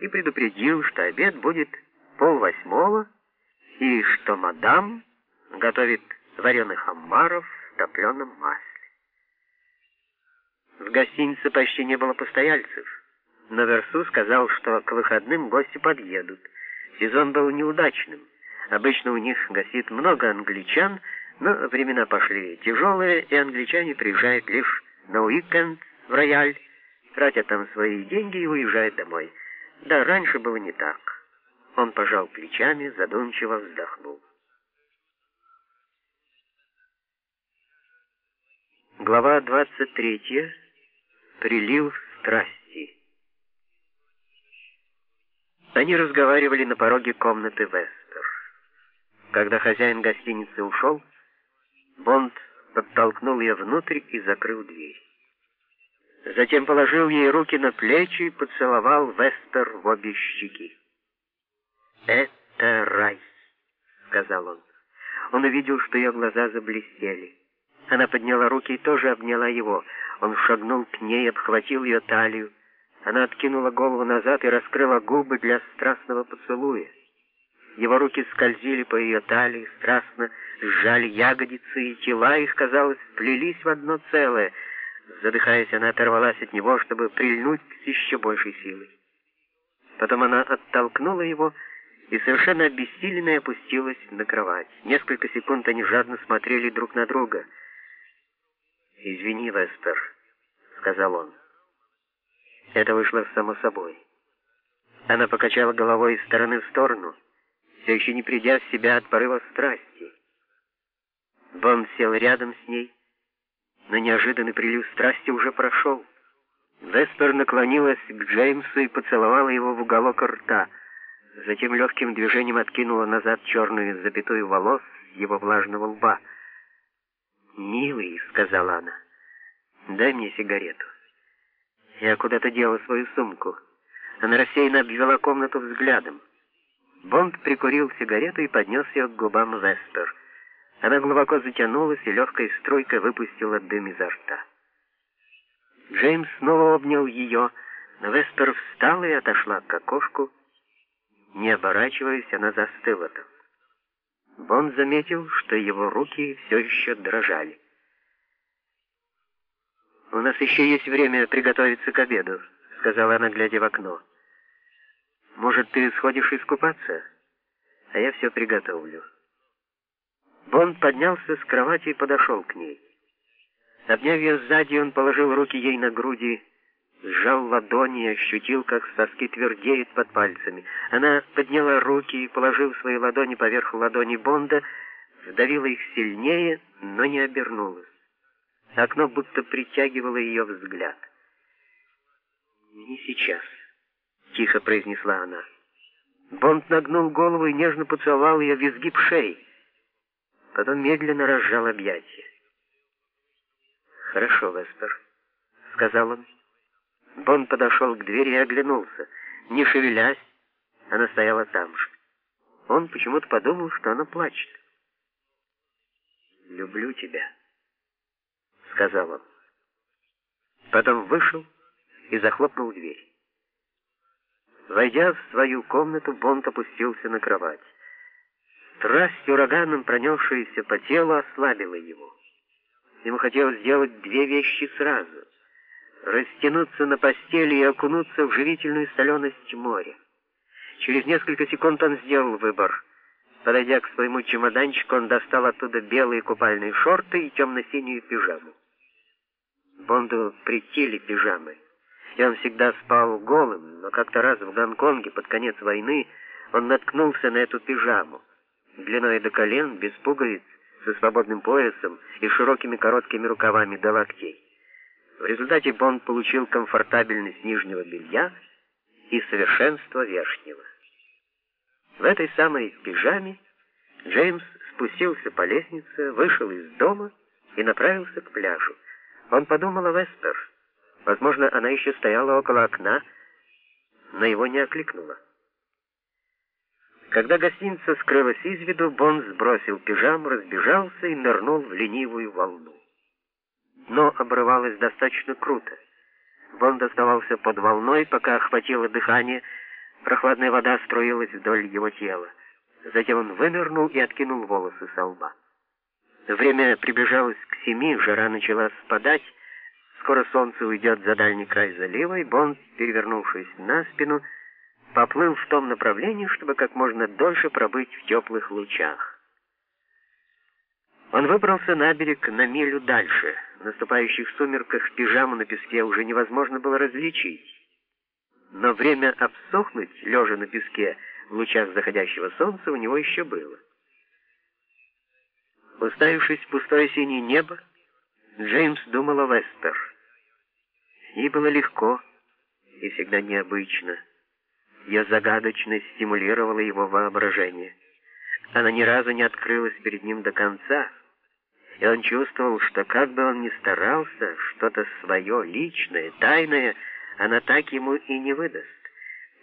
и предупредил, что обед будет полвосьмого, и что мадам готовит вареных омаров в топленом масле. В гостинице почти не было постояльцев, но Версу сказал, что к выходным гости подъедут. Сезон был неудачным. Обычно у них гостит много англичан, но времена пошли тяжелые, и англичане приезжают лишь на уикенд в рояль, тратят там свои деньги и уезжают домой. Да, раньше было не так. Он пожал плечами, задумчиво вздохнул. Глава 23. Прилив страсти. Они разговаривали на пороге комнаты Вест. Когда хозяин гостиницы ушел, Бонд подтолкнул ее внутрь и закрыл дверь. Затем положил ей руки на плечи и поцеловал Вестер в обе щеки. «Это рай», — сказал он. Он увидел, что ее глаза заблестели. Она подняла руки и тоже обняла его. Он шагнул к ней, обхватил ее талию. Она откинула голову назад и раскрыла губы для страстного поцелуя. Его руки скользили по ее талии, страстно сжали ягодицы, и тела их, казалось, плелись в одно целое. Задыхаясь, она оторвалась от него, чтобы прильнуть с еще большей силой. Потом она оттолкнула его и совершенно обессиленная опустилась на кровать. Несколько секунд они жадно смотрели друг на друга. «Извини, Веспер», — сказал он. Это вышло само собой. Она покачала головой из стороны в сторону, все еще не придя в себя от порыва страсти. Бон сел рядом с ней, но неожиданный прилив страсти уже прошел. Веспер наклонилась к Джеймсу и поцеловала его в уголок рта, затем легким движением откинула назад черную запятую волос его влажного лба. «Милый», — сказала она, — «дай мне сигарету». Я куда-то дела свою сумку. Она рассеянно обвела комнату взглядом. Бонд прикурил сигарету и поднес ее к губам Веспер. Она глубоко затянулась и легкой струйкой выпустила дым изо рта. Джеймс снова обнял ее, но Веспер встала и отошла к окошку. Не оборачиваясь, она застыла там. Бонд заметил, что его руки все еще дрожали. «У нас еще есть время приготовиться к обеду», — сказала она, глядя в окно. «Может, ты сходишь искупаться? А я все приготовлю». Бонд поднялся с кровати и подошел к ней. Обняв ее сзади, он положил руки ей на груди, сжал ладони и ощутил, как соски твердеют под пальцами. Она подняла руки и, положив свои ладони поверх ладони Бонда, вдавила их сильнее, но не обернулась. Окно будто притягивало ее взгляд. «Не сейчас», — тихо произнесла она. Бонд нагнул голову и нежно поцеловал ее в изгиб шеи. Потом медленно разжал объятия. «Хорошо, Веспер», — сказал он. Бонд подошел к двери и оглянулся. Не шевелясь, она стояла там же. Он почему-то подумал, что она плачет. «Люблю тебя» сказал он. Потом вышел и захлопнул дверь. Войдя в свою комнату, Бонд опустился на кровать. Страсть ураганом, пронесшаяся по телу, ослабила его. Ему хотелось сделать две вещи сразу. Растянуться на постели и окунуться в живительную соленость моря. Через несколько секунд он сделал выбор. Подойдя к своему чемоданчику, он достал оттуда белые купальные шорты и темно-синюю пижаму. Бонду притили пижамы, он всегда спал голым, но как-то раз в Гонконге под конец войны он наткнулся на эту пижаму, длиной до колен, без пуговиц, со свободным поясом и широкими короткими рукавами до локтей. В результате Бонд получил комфортабельность нижнего белья и совершенство верхнего. В этой самой пижаме Джеймс спустился по лестнице, вышел из дома и направился к пляжу. Он подумал о Веспер. Возможно, она еще стояла около окна, но его не окликнула. Когда гостиница скрылась из виду, Бон сбросил пижаму, разбежался и нырнул в ленивую волну. Дно обрывалось достаточно круто. Бонд оставался под волной, пока охватило дыхание, прохладная вода струилась вдоль его тела. Затем он вынырнул и откинул волосы со лба. Время приближалось к семи, жара начала спадать. Скоро солнце уйдет за дальний край залива, и Бонд, перевернувшись на спину, поплыл в том направлении, чтобы как можно дольше пробыть в теплых лучах. Он выбрался на берег на милю дальше. В наступающих сумерках пижаму на песке уже невозможно было различить. Но время обсохнуть, лежа на песке в лучах заходящего солнца, у него еще было. Уставившись в пустое синее небо, Джеймс думал о Вестер. Ей было легко и всегда необычно. Ее загадочность стимулировала его воображение. Она ни разу не открылась перед ним до конца, и он чувствовал, что как бы он ни старался, что-то свое, личное, тайное, она так ему и не выдаст.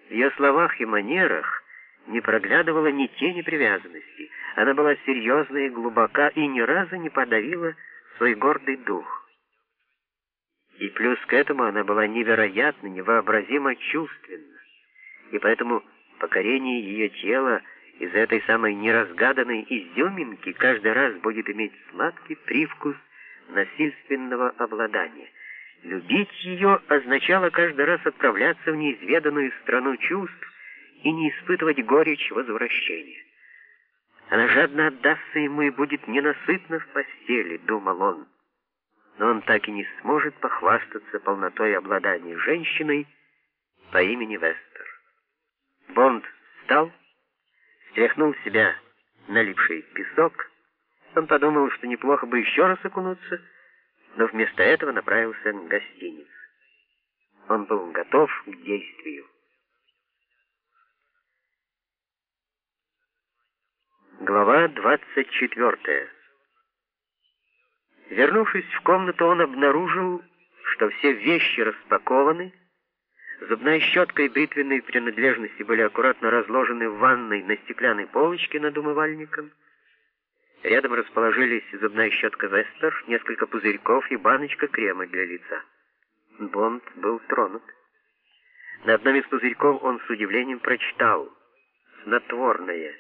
В ее словах и манерах не проглядывала ни тени привязанности. Она была серьезна и глубока и ни разу не подавила свой гордый дух. И плюс к этому она была невероятно, невообразимо чувственна. И поэтому покорение ее тела из этой самой неразгаданной изюминки каждый раз будет иметь сладкий привкус насильственного обладания. Любить ее означало каждый раз отправляться в неизведанную страну чувств и не испытывать горечь возвращения. Она жадно отдастся ему и будет ненасытна в постели, думал он. Но он так и не сможет похвастаться полнотой обладания женщиной по имени Вестер. Бонд встал, стряхнул себя налипший песок. Он подумал, что неплохо бы еще раз окунуться, но вместо этого направился к гостинице. Он был готов к действию. Глава 24. Вернувшись в комнату, он обнаружил, что все вещи распакованы, зубная щетка и бритвенные принадлежности были аккуратно разложены в ванной на стеклянной полочке над умывальником. Рядом расположились зубная щетка Вестер, несколько пузырьков и баночка крема для лица. Бонд был тронут. На одном из пузырьков он с удивлением прочитал «Снотворное».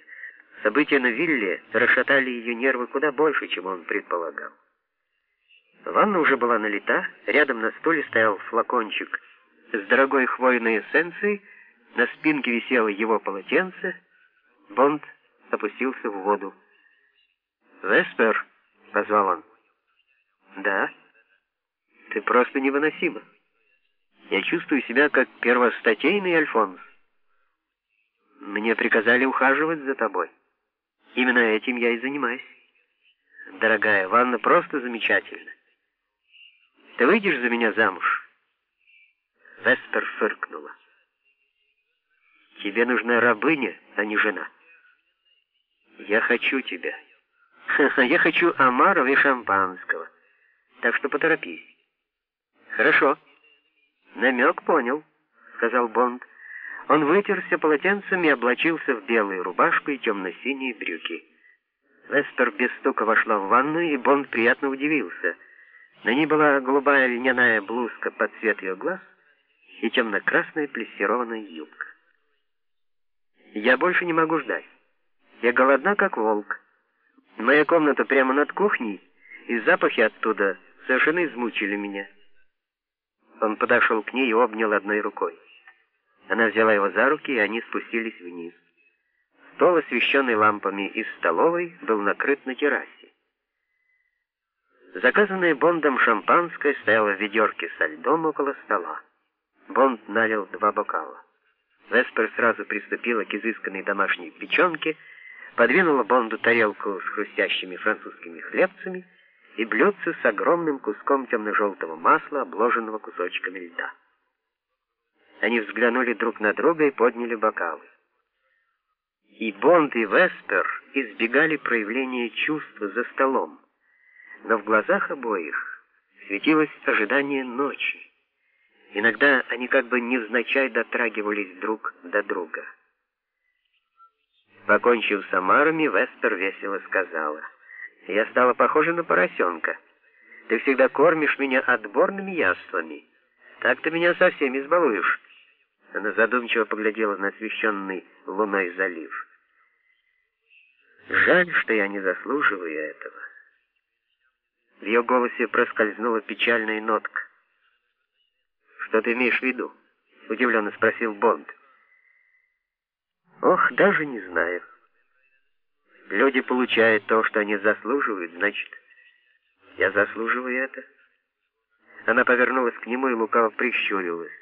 События на вилле расшатали ее нервы куда больше, чем он предполагал. Ванна уже была налита, рядом на столе стоял флакончик с дорогой хвойной эссенцией, на спинке висело его полотенце. Бонд опустился в воду. «Веспер!» — позвал он. «Да? Ты просто невыносима. Я чувствую себя как первостатейный Альфонс. Мне приказали ухаживать за тобой». Именно этим я и занимаюсь. Дорогая, ванна просто замечательна. Ты выйдешь за меня замуж? Веспер фыркнула. Тебе нужна рабыня, а не жена. Я хочу тебя. Я хочу омаров и шампанского. Так что поторопись. Хорошо. Намек понял, сказал Бонд. Он вытерся полотенцем и облачился в белую рубашку и темно-синие брюки. Лестер без стука вошла в ванную, и Бонд приятно удивился. На ней была голубая льняная блузка под цвет ее глаз и темно-красная плессированная юбка. «Я больше не могу ждать. Я голодна, как волк. Моя комната прямо над кухней, и запахи оттуда совершенно измучили меня». Он подошел к ней и обнял одной рукой. Она взяла его за руки, и они спустились вниз. Стол, освещенный лампами из столовой, был накрыт на террасе. Заказанное Бондом шампанское стояло в ведерке со льдом около стола. Бонд налил два бокала. Веспер сразу приступила к изысканной домашней печенке, подвинула Бонду тарелку с хрустящими французскими хлебцами и блюдце с огромным куском темно-желтого масла, обложенного кусочками льда. Они взглянули друг на друга и подняли бокалы. И Бонд, и Веспер избегали проявления чувства за столом, но в глазах обоих светилось ожидание ночи. Иногда они как бы невзначай дотрагивались друг до друга. Покончив с омарами, Веспер весело сказала, «Я стала похожа на поросенка. Ты всегда кормишь меня отборными яствами. Так ты меня совсем избалуешь». Она задумчиво поглядела на освещенный луной залив. «Жаль, что я не заслуживаю этого». В ее голосе проскользнула печальная нотка. «Что ты имеешь в виду?» — удивленно спросил Бонд. «Ох, даже не знаю. Люди получают то, что они заслуживают, значит, я заслуживаю это». Она повернулась к нему и лукаво прищурилась.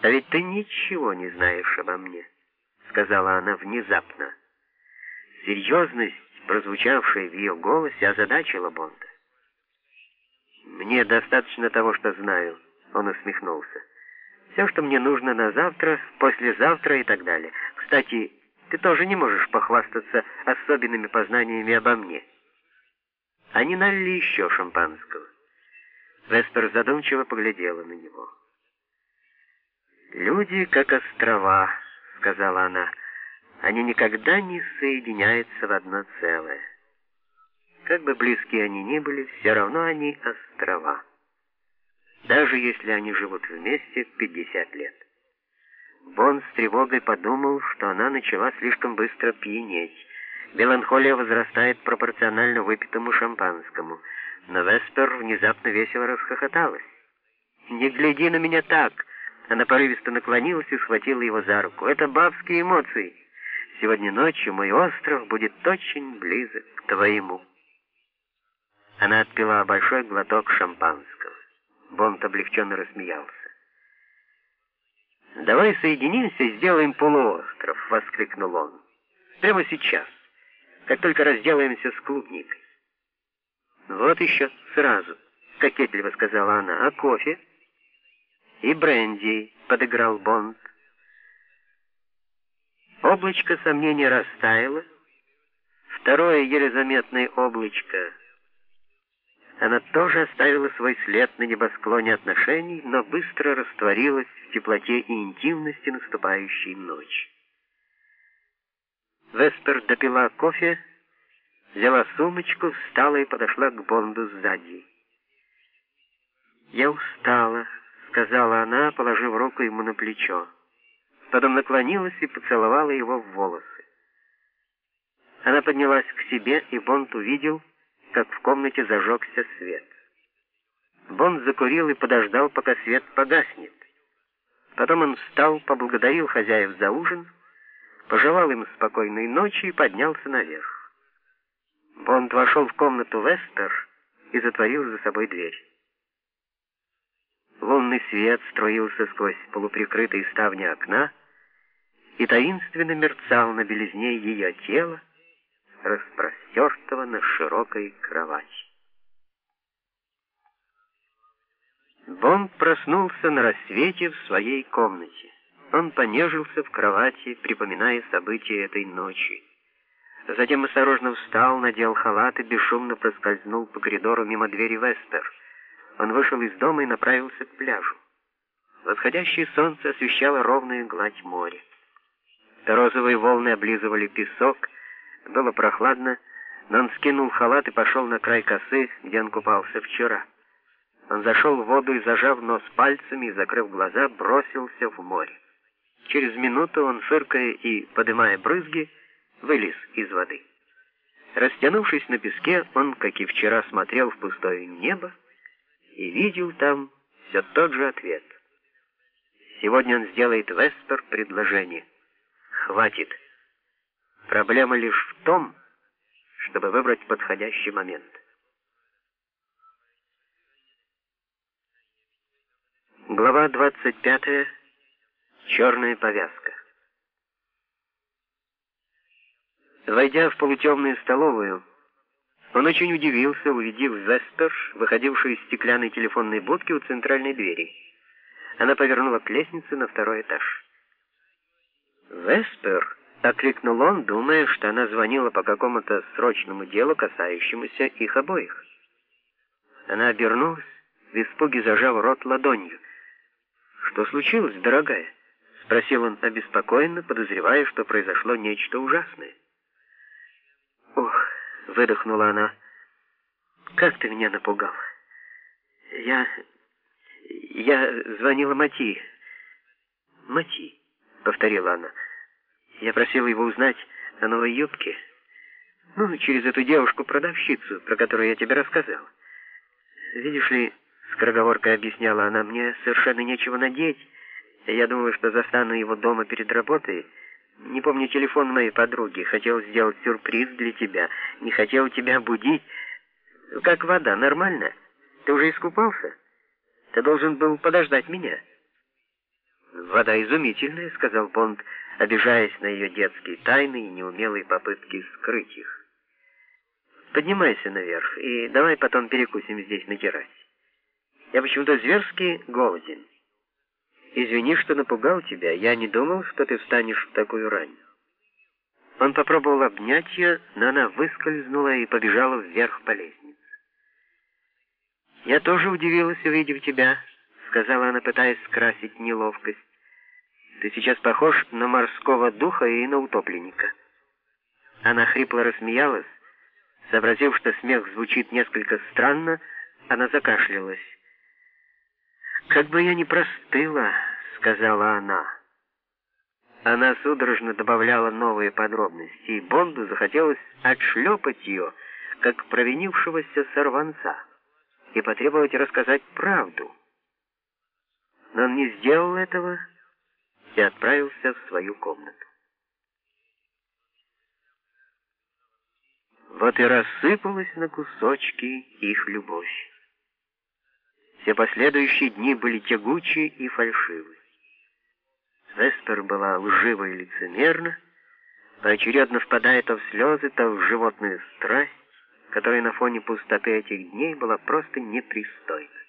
«А ведь ты ничего не знаешь обо мне», — сказала она внезапно. Серьезность, прозвучавшая в ее голосе, озадачила Бонда. «Мне достаточно того, что знаю», — он усмехнулся. «Все, что мне нужно на завтра, послезавтра и так далее. Кстати, ты тоже не можешь похвастаться особенными познаниями обо мне». Они налили еще шампанского. Веспер задумчиво поглядела на него. «Люди как острова», — сказала она, — «они никогда не соединяются в одно целое. Как бы близки они ни были, все равно они острова». даже если они живут вместе 50 лет. Бон с тревогой подумал, что она начала слишком быстро пьянеть. Меланхолия возрастает пропорционально выпитому шампанскому. Но Веспер внезапно весело расхохоталась. «Не гляди на меня так!» Она порывисто наклонилась и схватила его за руку. «Это бабские эмоции. Сегодня ночью мой остров будет очень близок к твоему». Она отпила большой глоток шампанского. Бонд облегченно рассмеялся. «Давай соединимся и сделаем полуостров», — воскликнул он. «Прямо сейчас, как только разделаемся с клубникой». «Вот еще сразу», — кокетливо сказала она. «А кофе?» «И бренди», — подыграл Бонд. Облачко сомнения растаяло. Второе еле заметное облачко она тоже оставила свой след на небосклоне отношений, но быстро растворилась в теплоте и интимности наступающей ночи. Веспер допила кофе, взяла сумочку, встала и подошла к Бонду сзади. «Я устала», — сказала она, положив руку ему на плечо. Потом наклонилась и поцеловала его в волосы. Она поднялась к себе, и Бонд увидел, как в комнате зажегся свет. Бонд закурил и подождал, пока свет погаснет. Потом он встал, поблагодарил хозяев за ужин, пожелал им спокойной ночи и поднялся наверх. Бонд вошел в комнату Вестер и затворил за собой дверь. Лунный свет струился сквозь полуприкрытые ставни окна и таинственно мерцал на белизне ее тела, распростертого на широкой кровати. Бонд проснулся на рассвете в своей комнате. Он понежился в кровати, припоминая события этой ночи. Затем осторожно встал, надел халат и бесшумно проскользнул по коридору мимо двери Вестер. Он вышел из дома и направился к пляжу. Восходящее солнце освещало ровную гладь моря. Розовые волны облизывали песок, было прохладно, но он скинул халат и пошел на край косы, где он купался вчера. Он зашел в воду и, зажав нос пальцами и закрыв глаза, бросился в море. Через минуту он, фыркая и подымая брызги, вылез из воды. Растянувшись на песке, он, как и вчера, смотрел в пустое небо и видел там все тот же ответ. Сегодня он сделает Веспер предложение. «Хватит!» Проблема лишь в том, чтобы выбрать подходящий момент. Глава 25. Черная повязка. Войдя в полутемную столовую, он очень удивился, увидев Вестер, выходившую из стеклянной телефонной будки у центральной двери. Она повернула к лестнице на второй этаж. «Веспер!» Окликнул он, думая, что она звонила по какому-то срочному делу, касающемуся их обоих. Она обернулась, в испуге зажав рот ладонью. «Что случилось, дорогая?» — спросил он обеспокоенно, подозревая, что произошло нечто ужасное. «Ох!» — выдохнула она. «Как ты меня напугал!» «Я... я звонила Мати». «Мати», — повторила она. Я просил его узнать о новой юбке. Ну, через эту девушку-продавщицу, про которую я тебе рассказал. Видишь ли, скороговоркой объясняла она, мне совершенно нечего надеть. Я думала, что застану его дома перед работой. Не помню телефон моей подруги. Хотел сделать сюрприз для тебя. Не хотел тебя будить. Как вода, нормально? Ты уже искупался? Ты должен был подождать меня. «Вода изумительная», — сказал Бонд, обижаясь на ее детские тайны и неумелые попытки скрыть их. «Поднимайся наверх, и давай потом перекусим здесь на террасе. Я почему-то зверски голоден. Извини, что напугал тебя. Я не думал, что ты встанешь в такую рань». Он попробовал обнять ее, но она выскользнула и побежала вверх по лестнице. «Я тоже удивилась, увидев тебя», сказала она, пытаясь скрасить неловкость. «Ты сейчас похож на морского духа и на утопленника». Она хрипло рассмеялась. Сообразив, что смех звучит несколько странно, она закашлялась. «Как бы я ни простыла», — сказала она. Она судорожно добавляла новые подробности, и Бонду захотелось отшлепать ее, как провинившегося сорванца, и потребовать рассказать правду. Но он не сделал этого и отправился в свою комнату. Вот и рассыпалась на кусочки их любовь. Все последующие дни были тягучие и фальшивы. Веспер была лжива и лицемерна, поочередно впадая то в слезы, то в животную страсть, которая на фоне пустоты этих дней была просто непристойна.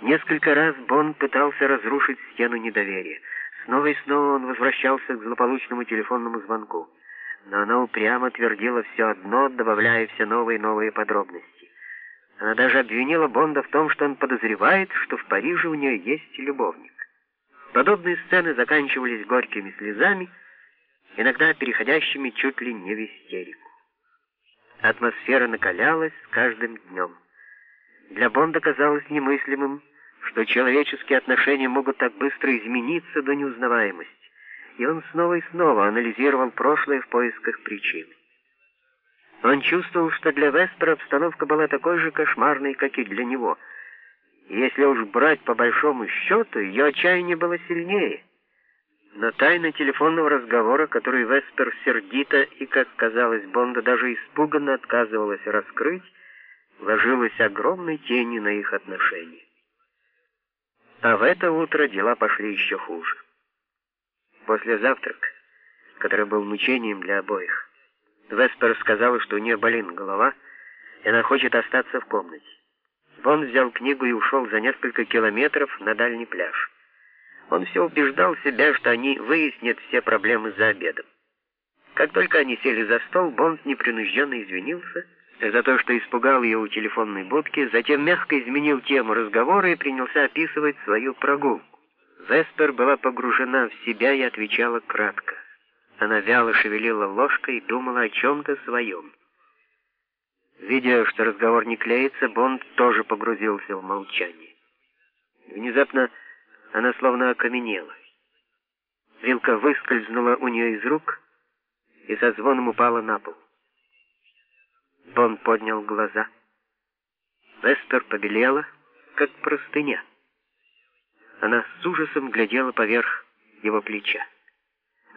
Несколько раз Бон пытался разрушить стену недоверия. Снова и снова он возвращался к злополучному телефонному звонку, но она упрямо твердила все одно, добавляя все новые и новые подробности. Она даже обвинила Бонда в том, что он подозревает, что в Париже у нее есть любовник. Подобные сцены заканчивались горькими слезами, иногда переходящими чуть ли не в истерику. Атмосфера накалялась с каждым днем. Для Бонда казалось немыслимым, что человеческие отношения могут так быстро измениться до неузнаваемости, и он снова и снова анализировал прошлое в поисках причин. Он чувствовал, что для Веспера обстановка была такой же кошмарной, как и для него. Если уж брать по большому счету, ее отчаяние было сильнее. Но тайна телефонного разговора, который Веспер сердито и, как казалось, Бонда даже испуганно отказывалась раскрыть, ложилась огромной тенью на их отношения. А в это утро дела пошли еще хуже. После завтрака, который был мучением для обоих, Веспер сказала, что у нее болит голова, и она хочет остаться в комнате. Вон взял книгу и ушел за несколько километров на дальний пляж. Он все убеждал себя, что они выяснят все проблемы за обедом. Как только они сели за стол, Бонд непринужденно извинился за то, что испугал ее у телефонной будки, затем мягко изменил тему разговора и принялся описывать свою прогулку. Веспер была погружена в себя и отвечала кратко. Она вяло шевелила ложкой и думала о чем-то своем. Видя, что разговор не клеится, Бонд тоже погрузился в молчание. Внезапно она словно окаменела. Вилка выскользнула у нее из рук и со звоном упала на пол. Бонд поднял глаза. Вестер побелела, как простыня. Она с ужасом глядела поверх его плеча.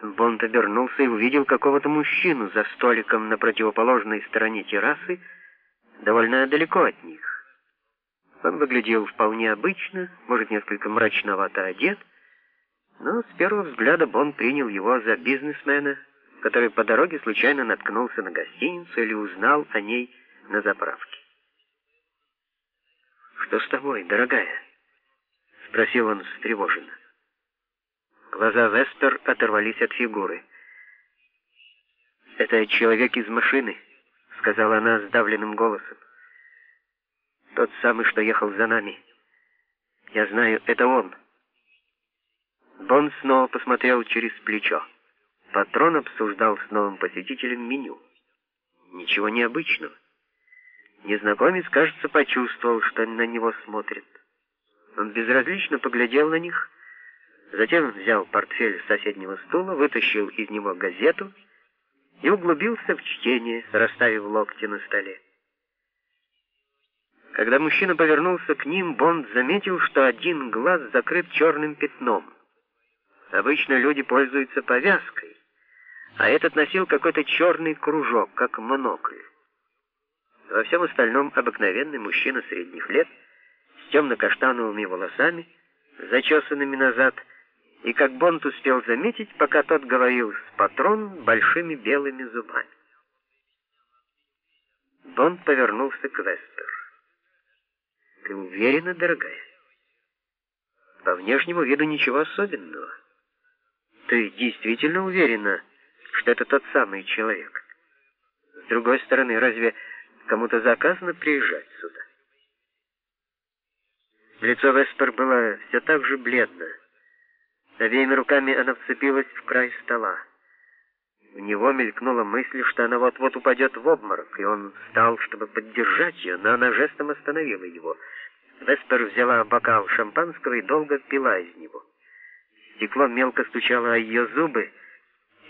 Бонд обернулся и увидел какого-то мужчину за столиком на противоположной стороне террасы, довольно далеко от них. Он выглядел вполне обычно, может, несколько мрачновато одет, но с первого взгляда Бонд принял его за бизнесмена, который по дороге случайно наткнулся на гостиницу или узнал о ней на заправке. «Что с тобой, дорогая?» — спросил он встревоженно. Глаза Вестер оторвались от фигуры. «Это человек из машины», — сказала она сдавленным голосом. «Тот самый, что ехал за нами. Я знаю, это он». Бон снова посмотрел через плечо. Патрон обсуждал с новым посетителем меню. Ничего необычного. Незнакомец, кажется, почувствовал, что на него смотрят. Он безразлично поглядел на них Затем взял портфель с соседнего стула, вытащил из него газету и углубился в чтение, расставив локти на столе. Когда мужчина повернулся к ним, Бонд заметил, что один глаз закрыт черным пятном. Обычно люди пользуются повязкой, а этот носил какой-то черный кружок, как монокль. Во всем остальном обыкновенный мужчина средних лет, с темно-каштановыми волосами, зачесанными назад, и как Бонд успел заметить, пока тот говорил с патрон большими белыми зубами. Бонд повернулся к Вестер. «Ты уверена, дорогая?» «По внешнему виду ничего особенного. Ты действительно уверена, что это тот самый человек? С другой стороны, разве кому-то заказано приезжать сюда?» Лицо Веспер было все так же бледно. Обеими руками она вцепилась в край стола. У него мелькнула мысль, что она вот-вот упадет в обморок, и он встал, чтобы поддержать ее, но она жестом остановила его. Веспер взяла бокал шампанского и долго пила из него. Стекло мелко стучало о ее зубы,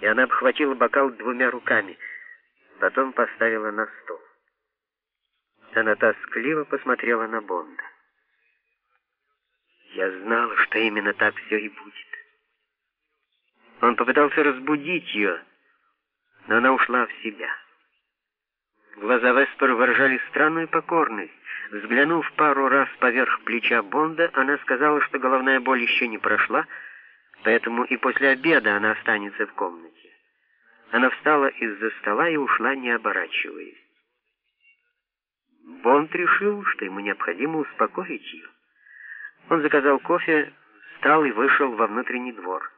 и она обхватила бокал двумя руками, потом поставила на стол. Она тоскливо посмотрела на Бонда. Я знала, что именно так все и будет. Он попытался разбудить ее, но она ушла в себя. Глаза Веспер выражали странную покорность. Взглянув пару раз поверх плеча Бонда, она сказала, что головная боль еще не прошла, поэтому и после обеда она останется в комнате. Она встала из-за стола и ушла, не оборачиваясь. Бонд решил, что ему необходимо успокоить ее. Он заказал кофе, встал и вышел во внутренний двор.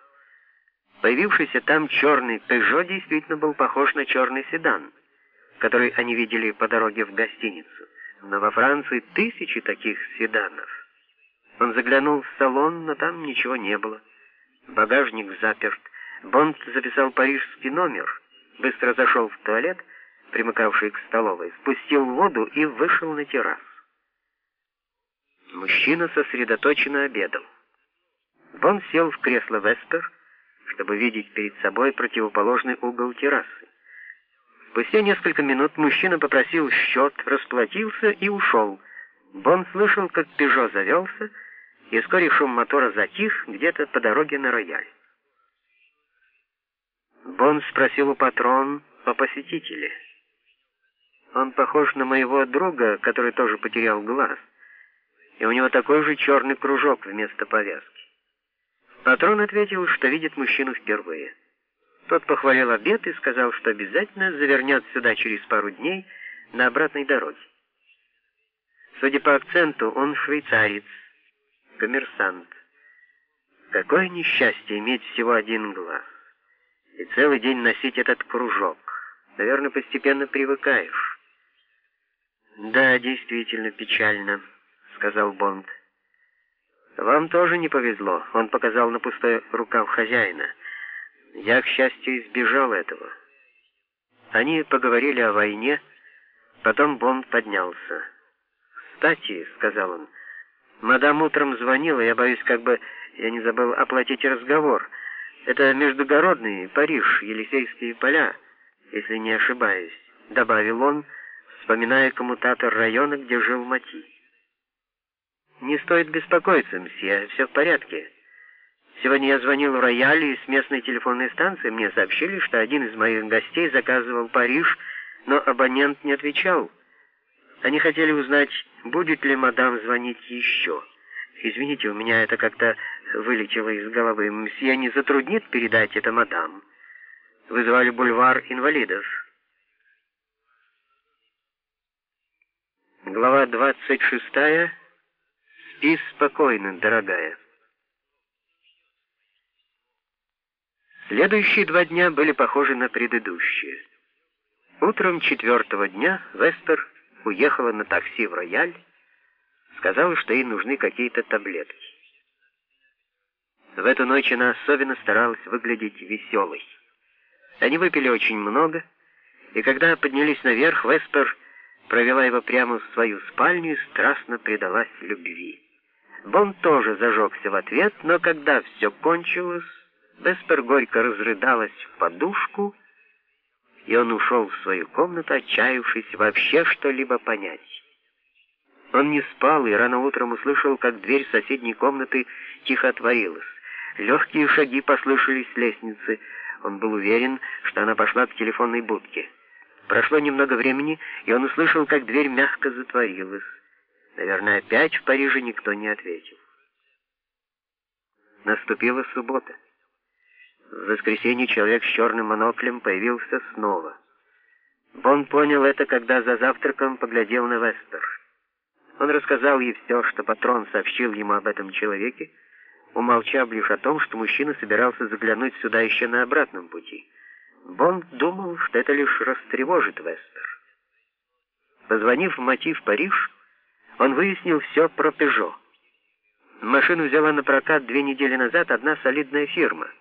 Появившийся там черный «Пежо» действительно был похож на черный седан, который они видели по дороге в гостиницу. Но во Франции тысячи таких седанов. Он заглянул в салон, но там ничего не было. Багажник заперт. Бонд записал парижский номер, быстро зашел в туалет, примыкавший к столовой, спустил воду и вышел на террасу. Мужчина сосредоточенно обедал. Бонд сел в кресло Веспер, чтобы видеть перед собой противоположный угол террасы. Спустя несколько минут мужчина попросил счет, расплатился и ушел. Бон слышал, как «Пежо» завелся, и вскоре шум мотора затих где-то по дороге на рояль. Бон спросил у патрон о посетителе. Он похож на моего друга, который тоже потерял глаз, и у него такой же черный кружок вместо повязки. Патрон ответил, что видит мужчину впервые. Тот похвалил обед и сказал, что обязательно завернет сюда через пару дней на обратной дороге. Судя по акценту, он швейцарец, коммерсант. Какое несчастье иметь всего один глаз и целый день носить этот кружок. Наверное, постепенно привыкаешь. Да, действительно печально, сказал Бонд. Вам тоже не повезло, он показал на пустой рукав хозяина. Я, к счастью, избежал этого. Они поговорили о войне, потом Бонд поднялся. «Кстати», — сказал он, — «мадам утром звонила, я боюсь, как бы я не забыл оплатить разговор. Это междугородный Париж, Елисейские поля, если не ошибаюсь», — добавил он, вспоминая коммутатор района, где жил Мати. «Не стоит беспокоиться, мсье, все в порядке». Сегодня я звонил в рояль, с местной телефонной станции мне сообщили, что один из моих гостей заказывал Париж, но абонент не отвечал. Они хотели узнать, будет ли мадам звонить еще. Извините, у меня это как-то вылетело из головы. Мсье не затруднит передать это мадам. Вызвали бульвар инвалидов. Глава 26. Спи спокойно, дорогая. Следующие два дня были похожи на предыдущие. Утром четвертого дня Вестер уехала на такси в рояль, сказала, что ей нужны какие-то таблетки. В эту ночь она особенно старалась выглядеть веселой. Они выпили очень много, и когда поднялись наверх, Веспер провела его прямо в свою спальню и страстно предалась любви. Бон тоже зажегся в ответ, но когда все кончилось, Беспер горько разрыдалась в подушку, и он ушел в свою комнату, отчаявшись вообще что-либо понять. Он не спал и рано утром услышал, как дверь соседней комнаты тихо отворилась. Легкие шаги послышались с лестницы. Он был уверен, что она пошла к телефонной будке. Прошло немного времени, и он услышал, как дверь мягко затворилась. Наверное, опять в Париже никто не ответил. Наступила суббота. В воскресенье человек с черным моноклем появился снова. Бон понял это, когда за завтраком поглядел на Вестер. Он рассказал ей все, что патрон сообщил ему об этом человеке, умолчав лишь о том, что мужчина собирался заглянуть сюда еще на обратном пути. Бонд думал, что это лишь растревожит Вестер. Позвонив в Мати в Париж, он выяснил все про «Пежо». Машину взяла на прокат две недели назад одна солидная фирма —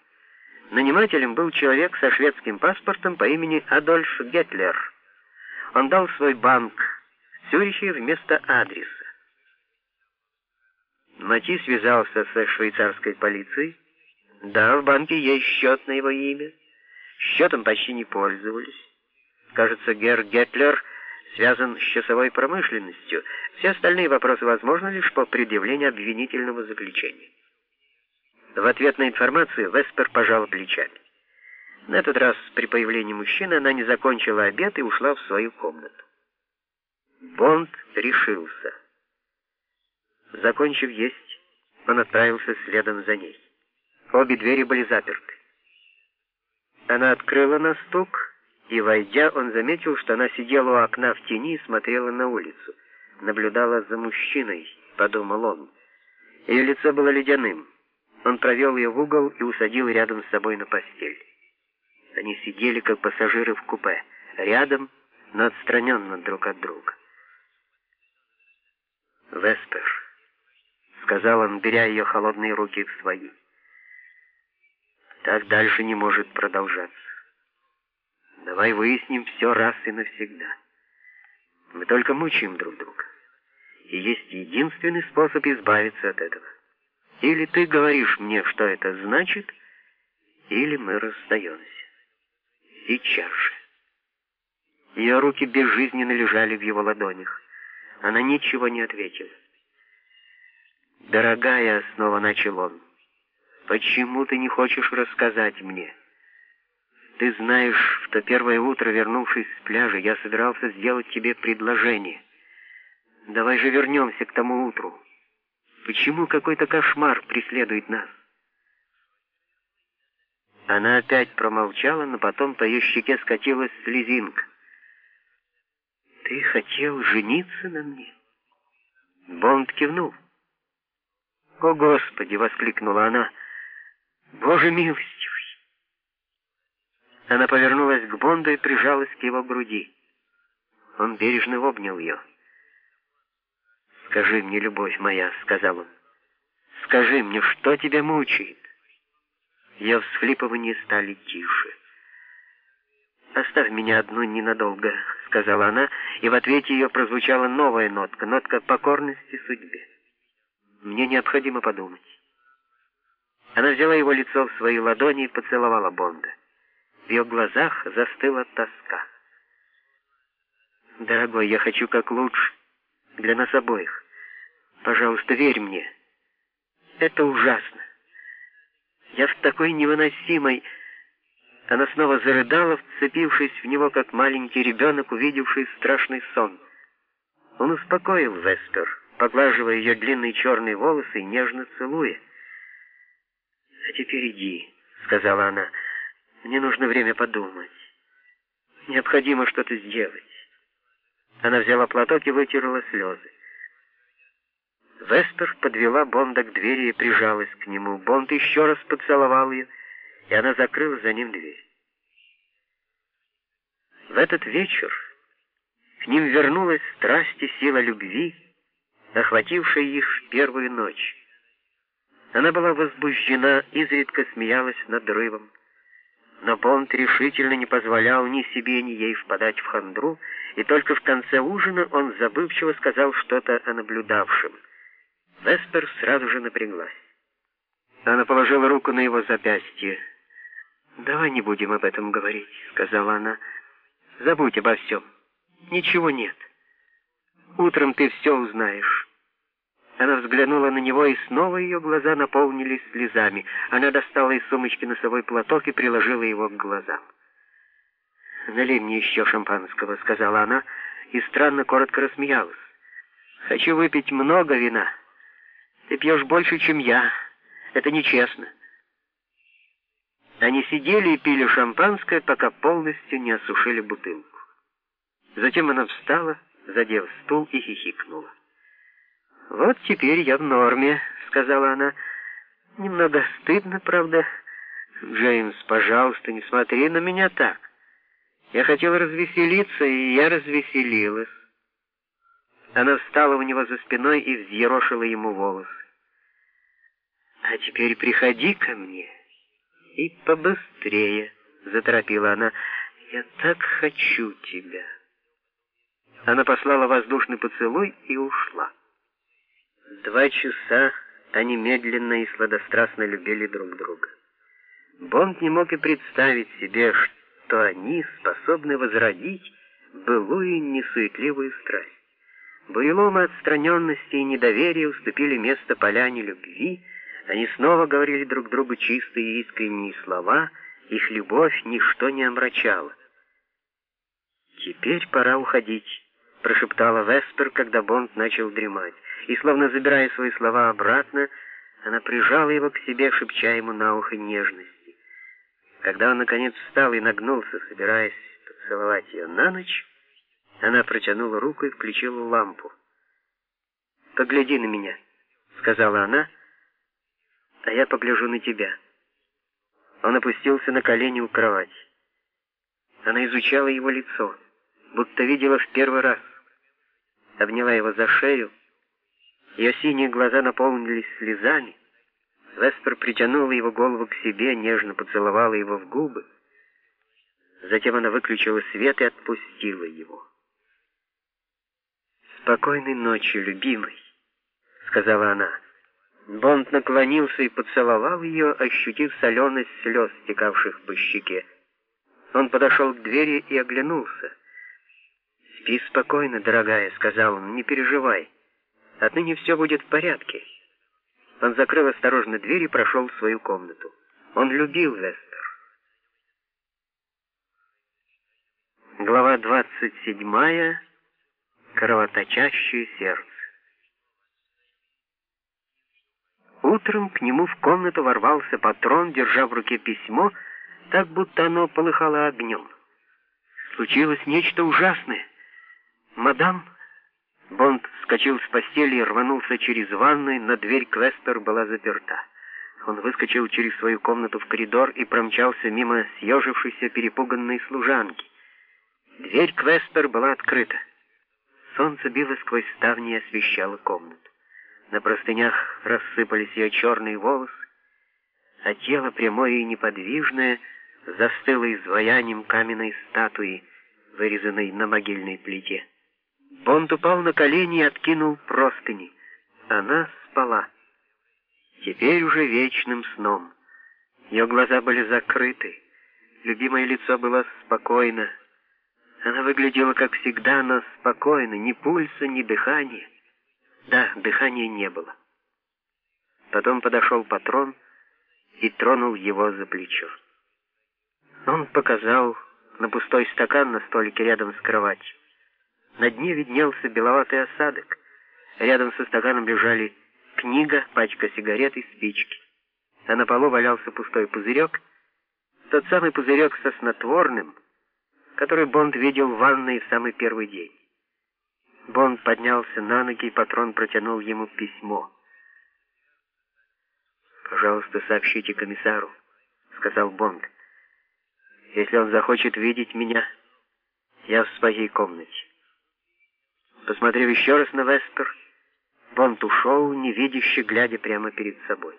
Нанимателем был человек со шведским паспортом по имени Адольф Гетлер. Он дал свой банк в Цюрихе вместо адреса. Мати связался со швейцарской полицией. Да, в банке есть счет на его имя. Счетом почти не пользовались. Кажется, Герр Гетлер связан с часовой промышленностью. Все остальные вопросы возможны лишь по предъявлению обвинительного заключения. В ответ на информацию Веспер пожала плечами. На этот раз при появлении мужчины она не закончила обед и ушла в свою комнату. Бонд решился. Закончив есть, он отправился следом за ней. Обе двери были заперты. Она открыла на стук, и, войдя, он заметил, что она сидела у окна в тени и смотрела на улицу. Наблюдала за мужчиной, подумал он. Ее лицо было ледяным. Он провел ее в угол и усадил рядом с собой на постель. Они сидели, как пассажиры в купе, рядом, но отстраненно друг от друга. «Веспер», — сказал он, беря ее холодные руки в свои, — «так дальше не может продолжаться. Давай выясним все раз и навсегда. Мы только мучаем друг друга. И есть единственный способ избавиться от этого. Или ты говоришь мне, что это значит, или мы расстаемся. Сейчас же. Ее руки безжизненно лежали в его ладонях. Она ничего не ответила. «Дорогая», — снова начал он, — «почему ты не хочешь рассказать мне?» Ты знаешь, в то первое утро, вернувшись с пляжа, я собирался сделать тебе предложение. Давай же вернемся к тому утру. Почему какой-то кошмар преследует нас? Она опять промолчала, но потом по ее щеке скатилась слезинка. «Ты хотел жениться на мне?» Бонд кивнул. «О, Господи!» — воскликнула она. «Боже милостивый!» Она повернулась к Бонду и прижалась к его груди. Он бережно обнял ее. «Скажи мне, любовь моя», — сказал он. «Скажи мне, что тебя мучает?» Ее всхлипывания стали тише. «Оставь меня одну ненадолго», — сказала она, и в ответе ее прозвучала новая нотка, нотка покорности судьбе. «Мне необходимо подумать». Она взяла его лицо в свои ладони и поцеловала Бонда. В ее глазах застыла тоска. «Дорогой, я хочу как лучше. Для нас обоих. Пожалуйста, верь мне. Это ужасно. Я в такой невыносимой...» Она снова зарыдала, вцепившись в него, как маленький ребенок, увидевший страшный сон. Он успокоил Вестер, поглаживая ее длинные черные волосы и нежно целуя. «А теперь иди», — сказала она, — мне нужно время подумать. Необходимо что-то сделать. Она взяла платок и вытерла слезы. Вестер подвела Бонда к двери и прижалась к нему. Бонд еще раз поцеловал ее, и она закрыла за ним дверь. В этот вечер к ним вернулась страсть и сила любви, охватившая их в первую ночь. Она была возбуждена, изредка смеялась над рывом но Бонд решительно не позволял ни себе, ни ей впадать в хандру, и только в конце ужина он забывчиво сказал что-то о наблюдавшем. Веспер сразу же напряглась. Она положила руку на его запястье. «Давай не будем об этом говорить», — сказала она. «Забудь обо всем. Ничего нет. Утром ты все узнаешь». Она взглянула на него, и снова ее глаза наполнились слезами. Она достала из сумочки носовой платок и приложила его к глазам. «Налей мне еще шампанского», — сказала она, и странно коротко рассмеялась. «Хочу выпить много вина. Ты пьешь больше, чем я. Это нечестно». Они сидели и пили шампанское, пока полностью не осушили бутылку. Затем она встала, задев стул и хихикнула. «Вот теперь я в норме», — сказала она. «Немного стыдно, правда. Джеймс, пожалуйста, не смотри на меня так. Я хотела развеселиться, и я развеселилась». Она встала у него за спиной и взъерошила ему волосы. «А теперь приходи ко мне и побыстрее», — заторопила она. «Я так хочу тебя». Она послала воздушный поцелуй и ушла. Два часа они медленно и сладострастно любили друг друга. Бонд не мог и представить себе, что они способны возродить былую несуетливую страсть. Буеломы отстраненности и недоверия уступили место поляне любви, они снова говорили друг другу чистые и искренние слова, их любовь ничто не омрачала. «Теперь пора уходить», — прошептала Веспер, когда Бонд начал дремать, и, словно забирая свои слова обратно, она прижала его к себе, шепча ему на ухо нежности. Когда он, наконец, встал и нагнулся, собираясь поцеловать ее на ночь, она протянула руку и включила лампу. «Погляди на меня», — сказала она, — «а я погляжу на тебя». Он опустился на колени у кровати. Она изучала его лицо, будто видела в первый раз. Обняла его за шею, ее синие глаза наполнились слезами. Веспер притянула его голову к себе, нежно поцеловала его в губы. Затем она выключила свет и отпустила его. «Спокойной ночи, любимый», — сказала она. Бонд наклонился и поцеловал ее, ощутив соленость слез, стекавших по щеке. Он подошел к двери и оглянулся. «Спи спокойно, дорогая», — сказал он, — «не переживай. Отныне все будет в порядке». Он закрыл осторожно дверь и прошел в свою комнату. Он любил Лестер. Глава 27 кровоточащее сердце. Утром к нему в комнату ворвался патрон, держа в руке письмо, так будто оно полыхало огнем. Случилось нечто ужасное. «Мадам...» Бонд вскочил с постели и рванулся через ванную, но дверь Квестер была заперта. Он выскочил через свою комнату в коридор и промчался мимо съежившейся перепуганной служанки. Дверь Квестер была открыта. Солнце било сквозь ставни и освещало комнату. На простынях рассыпались ее черные волосы, а тело прямое и неподвижное застыло изваянием каменной статуи, вырезанной на могильной плите. Бонд упал на колени и откинул простыни. Она спала. Теперь уже вечным сном. Ее глаза были закрыты. Любимое лицо было спокойно, она выглядела, как всегда, но спокойно, ни пульса, ни дыхания. Да, дыхания не было. Потом подошел патрон и тронул его за плечо. Он показал на пустой стакан на столике рядом с кроватью. На дне виднелся беловатый осадок. Рядом со стаканом лежали книга, пачка сигарет и спички. А на полу валялся пустой пузырек, тот самый пузырек со снотворным, который Бонд видел в ванной в самый первый день. Бонд поднялся на ноги, и патрон протянул ему письмо. «Пожалуйста, сообщите комиссару», — сказал Бонд. «Если он захочет видеть меня, я в своей комнате». Посмотрев еще раз на Веспер, Бонд ушел, невидяще, глядя прямо перед собой.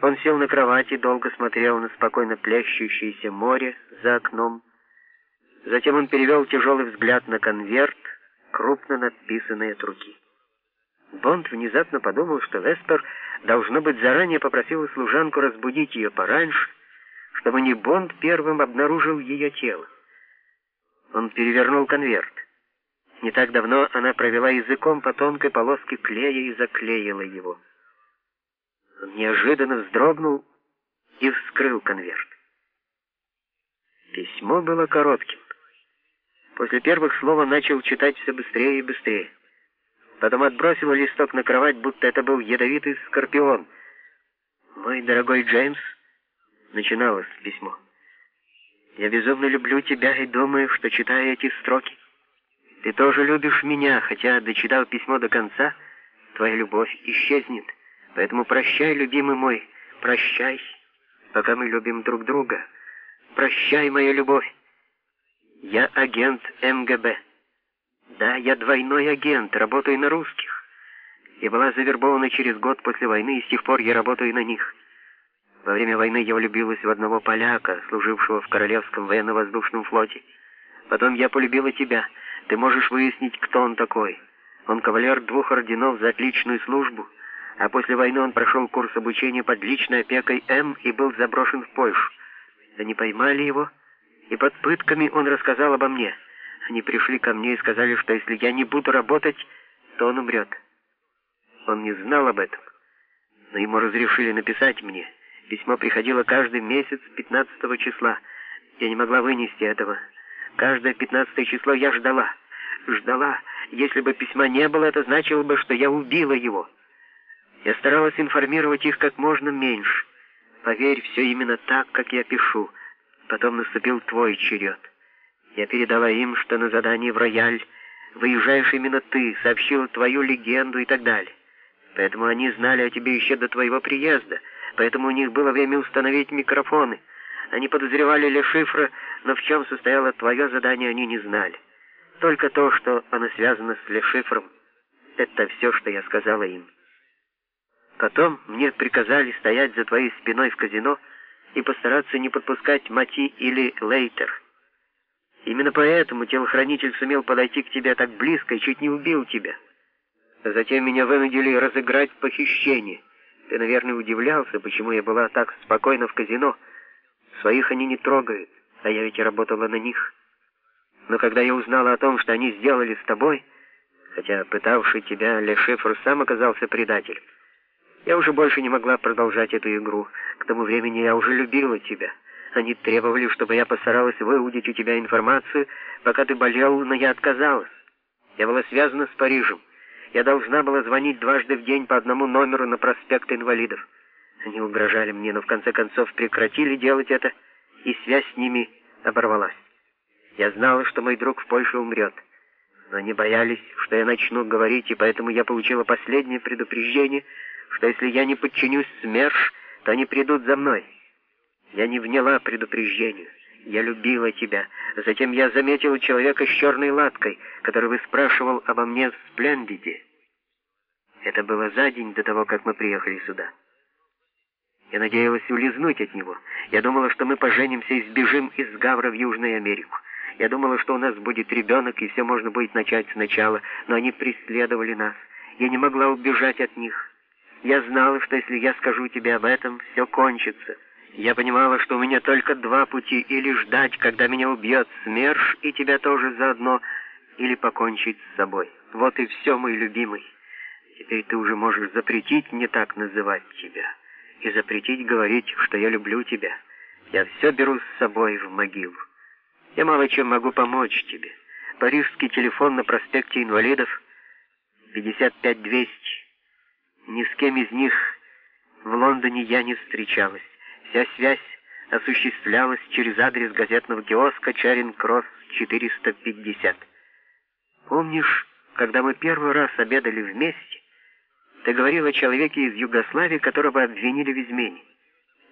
Он сел на кровати, долго смотрел на спокойно плещущееся море за окном, Затем он перевел тяжелый взгляд на конверт, крупно надписанный от руки. Бонд внезапно подумал, что Веспер, должно быть, заранее попросила служанку разбудить ее пораньше, чтобы не Бонд первым обнаружил ее тело. Он перевернул конверт. Не так давно она провела языком по тонкой полоске клея и заклеила его. Он неожиданно вздрогнул и вскрыл конверт. Письмо было коротким. После первых слов он начал читать все быстрее и быстрее. Потом отбросил листок на кровать, будто это был ядовитый скорпион. «Мой дорогой Джеймс», — начиналось письмо, — «я безумно люблю тебя и думаю, что, читая эти строки, ты тоже любишь меня, хотя, дочитав письмо до конца, твоя любовь исчезнет. Поэтому прощай, любимый мой, прощай, пока мы любим друг друга. Прощай, моя любовь. Я агент МГБ. Да, я двойной агент, работаю на русских. Я была завербована через год после войны, и с тех пор я работаю на них. Во время войны я влюбилась в одного поляка, служившего в Королевском военно-воздушном флоте. Потом я полюбила тебя. Ты можешь выяснить, кто он такой. Он кавалер двух орденов за отличную службу, а после войны он прошел курс обучения под личной опекой М и был заброшен в Польшу. Они поймали его, и под пытками он рассказал обо мне. Они пришли ко мне и сказали, что если я не буду работать, то он умрет. Он не знал об этом, но ему разрешили написать мне. Письмо приходило каждый месяц 15 числа. Я не могла вынести этого. Каждое 15 число я ждала. Ждала. Если бы письма не было, это значило бы, что я убила его. Я старалась информировать их как можно меньше. Поверь, все именно так, как я пишу. Потом наступил твой черед. Я передала им, что на задании в рояль выезжаешь именно ты, сообщила твою легенду и так далее. Поэтому они знали о тебе еще до твоего приезда, поэтому у них было время установить микрофоны. Они подозревали Ле Шифра, но в чем состояло твое задание, они не знали. Только то, что оно связано с Ле Шифром, это все, что я сказала им. Потом мне приказали стоять за твоей спиной в казино и постараться не подпускать Мати или Лейтер. Именно поэтому телохранитель сумел подойти к тебе так близко и чуть не убил тебя. Затем меня вынудили разыграть похищение. Ты, наверное, удивлялся, почему я была так спокойна в казино. Своих они не трогают, а я ведь работала на них. Но когда я узнала о том, что они сделали с тобой, хотя пытавший тебя Лешефр сам оказался предателем, я уже больше не могла продолжать эту игру. К тому времени я уже любила тебя. Они требовали, чтобы я постаралась выудить у тебя информацию, пока ты болел, но я отказалась. Я была связана с Парижем. Я должна была звонить дважды в день по одному номеру на проспект инвалидов. Они угрожали мне, но в конце концов прекратили делать это, и связь с ними оборвалась. Я знала, что мой друг в Польше умрет, но они боялись, что я начну говорить, и поэтому я получила последнее предупреждение, что если я не подчинюсь СМЕРШ, то они придут за мной. Я не вняла предупреждению. Я любила тебя. Затем я заметила человека с черной латкой, который выспрашивал обо мне в Сплендиде. Это было за день до того, как мы приехали сюда. Я надеялась улизнуть от него. Я думала, что мы поженимся и сбежим из Гавра в Южную Америку. Я думала, что у нас будет ребенок, и все можно будет начать сначала, но они преследовали нас. Я не могла убежать от них. Я знала, что если я скажу тебе об этом, все кончится. Я понимала, что у меня только два пути, или ждать, когда меня убьет СМЕРШ, и тебя тоже заодно, или покончить с собой. Вот и все, мой любимый. Теперь ты уже можешь запретить мне так называть тебя, и запретить говорить, что я люблю тебя. Я все беру с собой в могилу. Я мало чем могу помочь тебе. Парижский телефон на проспекте инвалидов 55200. Ни с кем из них в Лондоне я не встречалась. Вся связь осуществлялась через адрес газетного киоска Чаринг-Кросс 450. Помнишь, когда мы первый раз обедали вместе, ты говорил о человеке из Югославии, которого обвинили в измене.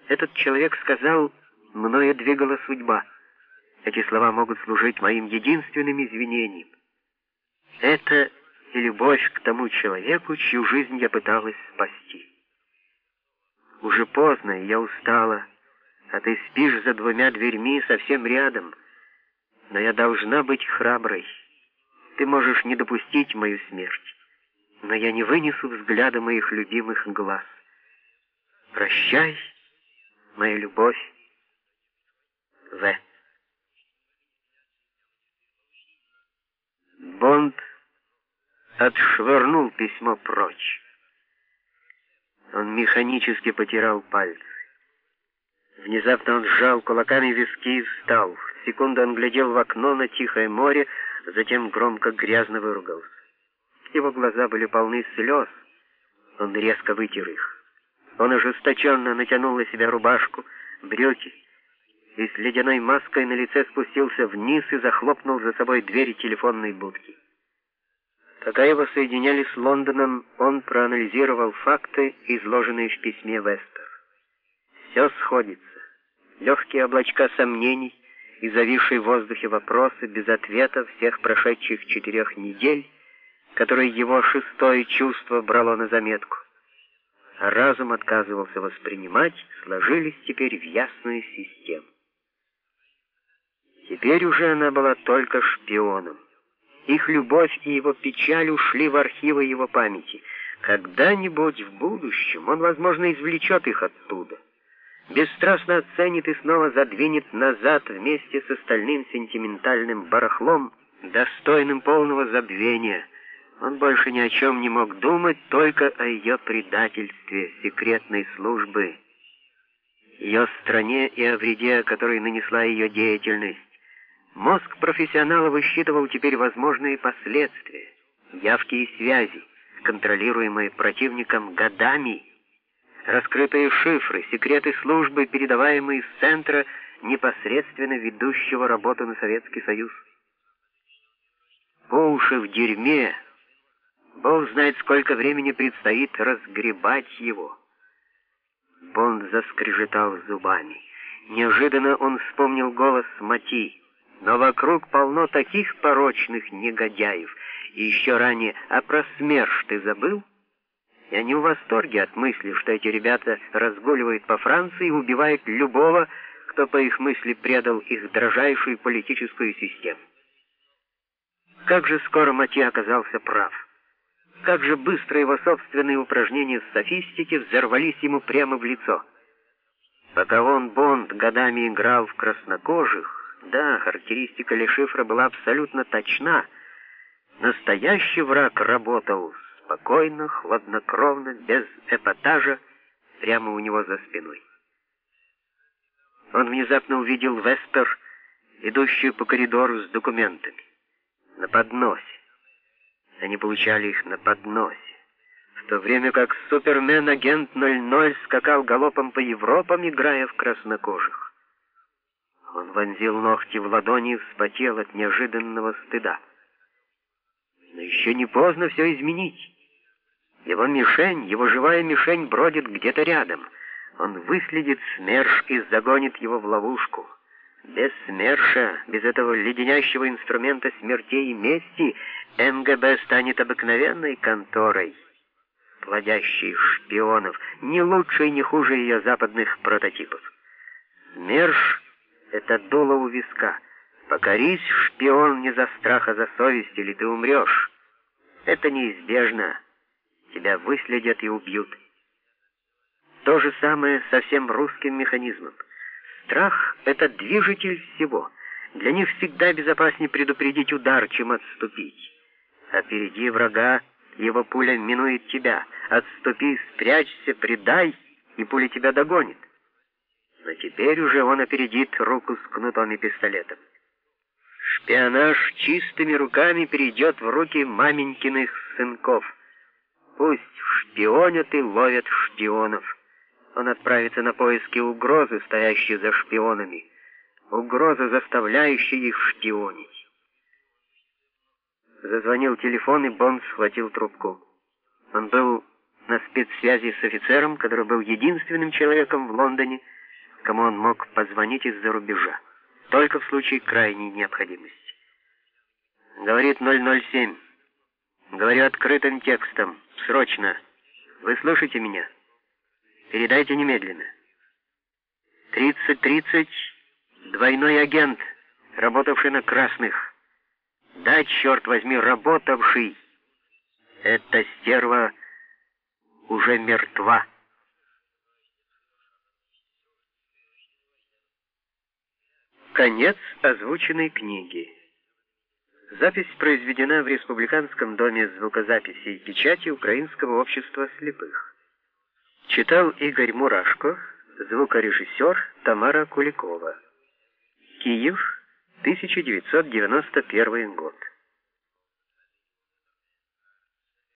Этот человек сказал, мною двигала судьба. Эти слова могут служить моим единственным извинением. Это и любовь к тому человеку, чью жизнь я пыталась спасти. Уже поздно, я устала, а ты спишь за двумя дверьми совсем рядом. Но я должна быть храброй. Ты можешь не допустить мою смерть, но я не вынесу взгляда моих любимых глаз. Прощай, моя любовь, В. Бонд отшвырнул письмо прочь. Он механически потирал пальцы. Внезапно он сжал кулаками виски и встал. В секунду он глядел в окно на тихое море, затем громко грязно выругался. Его глаза были полны слез. Он резко вытер их. Он ожесточенно натянул на себя рубашку, брюки, и с ледяной маской на лице спустился вниз и захлопнул за собой двери телефонной будки. Пока его соединяли с Лондоном, он проанализировал факты, изложенные в письме Вестер. Все сходится. Легкие облачка сомнений и зависшие в воздухе вопросы без ответа всех прошедших четырех недель, которые его шестое чувство брало на заметку, а разум отказывался воспринимать, сложились теперь в ясную систему. Теперь уже она была только шпионом. Их любовь и его печаль ушли в архивы его памяти. Когда-нибудь в будущем он, возможно, извлечет их оттуда, бесстрастно оценит и снова задвинет назад вместе с остальным сентиментальным барахлом, достойным полного забвения. Он больше ни о чем не мог думать, только о ее предательстве секретной службы, ее стране и о вреде, который нанесла ее деятельность. Мозг профессионала высчитывал теперь возможные последствия, явки и связи, контролируемые противником годами, раскрытые шифры, секреты службы, передаваемые из центра, непосредственно ведущего работу на Советский Союз. По уши в дерьме, Бог знает, сколько времени предстоит разгребать его. Бонд заскрежетал зубами. Неожиданно он вспомнил голос Мати. Но вокруг полно таких порочных негодяев. И еще ранее, а про СМЕРШ ты забыл? Я не в восторге от мысли, что эти ребята разгуливают по Франции и убивают любого, кто, по их мысли, предал их дрожайшую политическую систему. Как же скоро Мати оказался прав. Как же быстро его собственные упражнения в софистике взорвались ему прямо в лицо. Пока он, Бонд, годами играл в краснокожих, да, характеристика Лешифра была абсолютно точна. Настоящий враг работал спокойно, хладнокровно, без эпатажа, прямо у него за спиной. Он внезапно увидел Веспер, идущую по коридору с документами, на подносе. Они получали их на подносе. В то время как Супермен-агент 00 скакал галопом по Европам, играя в краснокожих. Он вонзил ногти в ладони и вспотел от неожиданного стыда. Но еще не поздно все изменить. Его мишень, его живая мишень бродит где-то рядом. Он выследит СМЕРШ и загонит его в ловушку. Без СМЕРШа, без этого леденящего инструмента смертей и мести, МГБ станет обыкновенной конторой, плодящей шпионов, не лучше и не хуже ее западных прототипов. СМЕРШ — это дуло у виска. Покорись, шпион, не за страх, а за совесть, или ты умрешь. Это неизбежно. Тебя выследят и убьют. То же самое со всем русским механизмом. Страх — это движитель всего. Для них всегда безопаснее предупредить удар, чем отступить. Опереди врага, его пуля минует тебя. Отступи, спрячься, предай, и пуля тебя догонит. Но теперь уже он опередит руку с кнутом и пистолетом. Шпионаж чистыми руками перейдет в руки маменькиных сынков. Пусть шпионят и ловят шпионов. Он отправится на поиски угрозы, стоящей за шпионами, угрозы, заставляющей их шпионить. Зазвонил телефон, и Бонд схватил трубку. Он был на спецсвязи с офицером, который был единственным человеком в Лондоне, кому он мог позвонить из-за рубежа, только в случае крайней необходимости. Говорит 007. Говорю открытым текстом. Срочно. Вы слышите меня? Передайте немедленно. 30-30, двойной агент, работавший на красных. Да, черт возьми, работавший. Эта стерва уже мертва. Конец озвученной книги. Запись произведена в Республиканском доме звукозаписи и печати Украинского общества слепых. Читал Игорь Мурашко, звукорежиссер Тамара Куликова. Киев, 1991 год.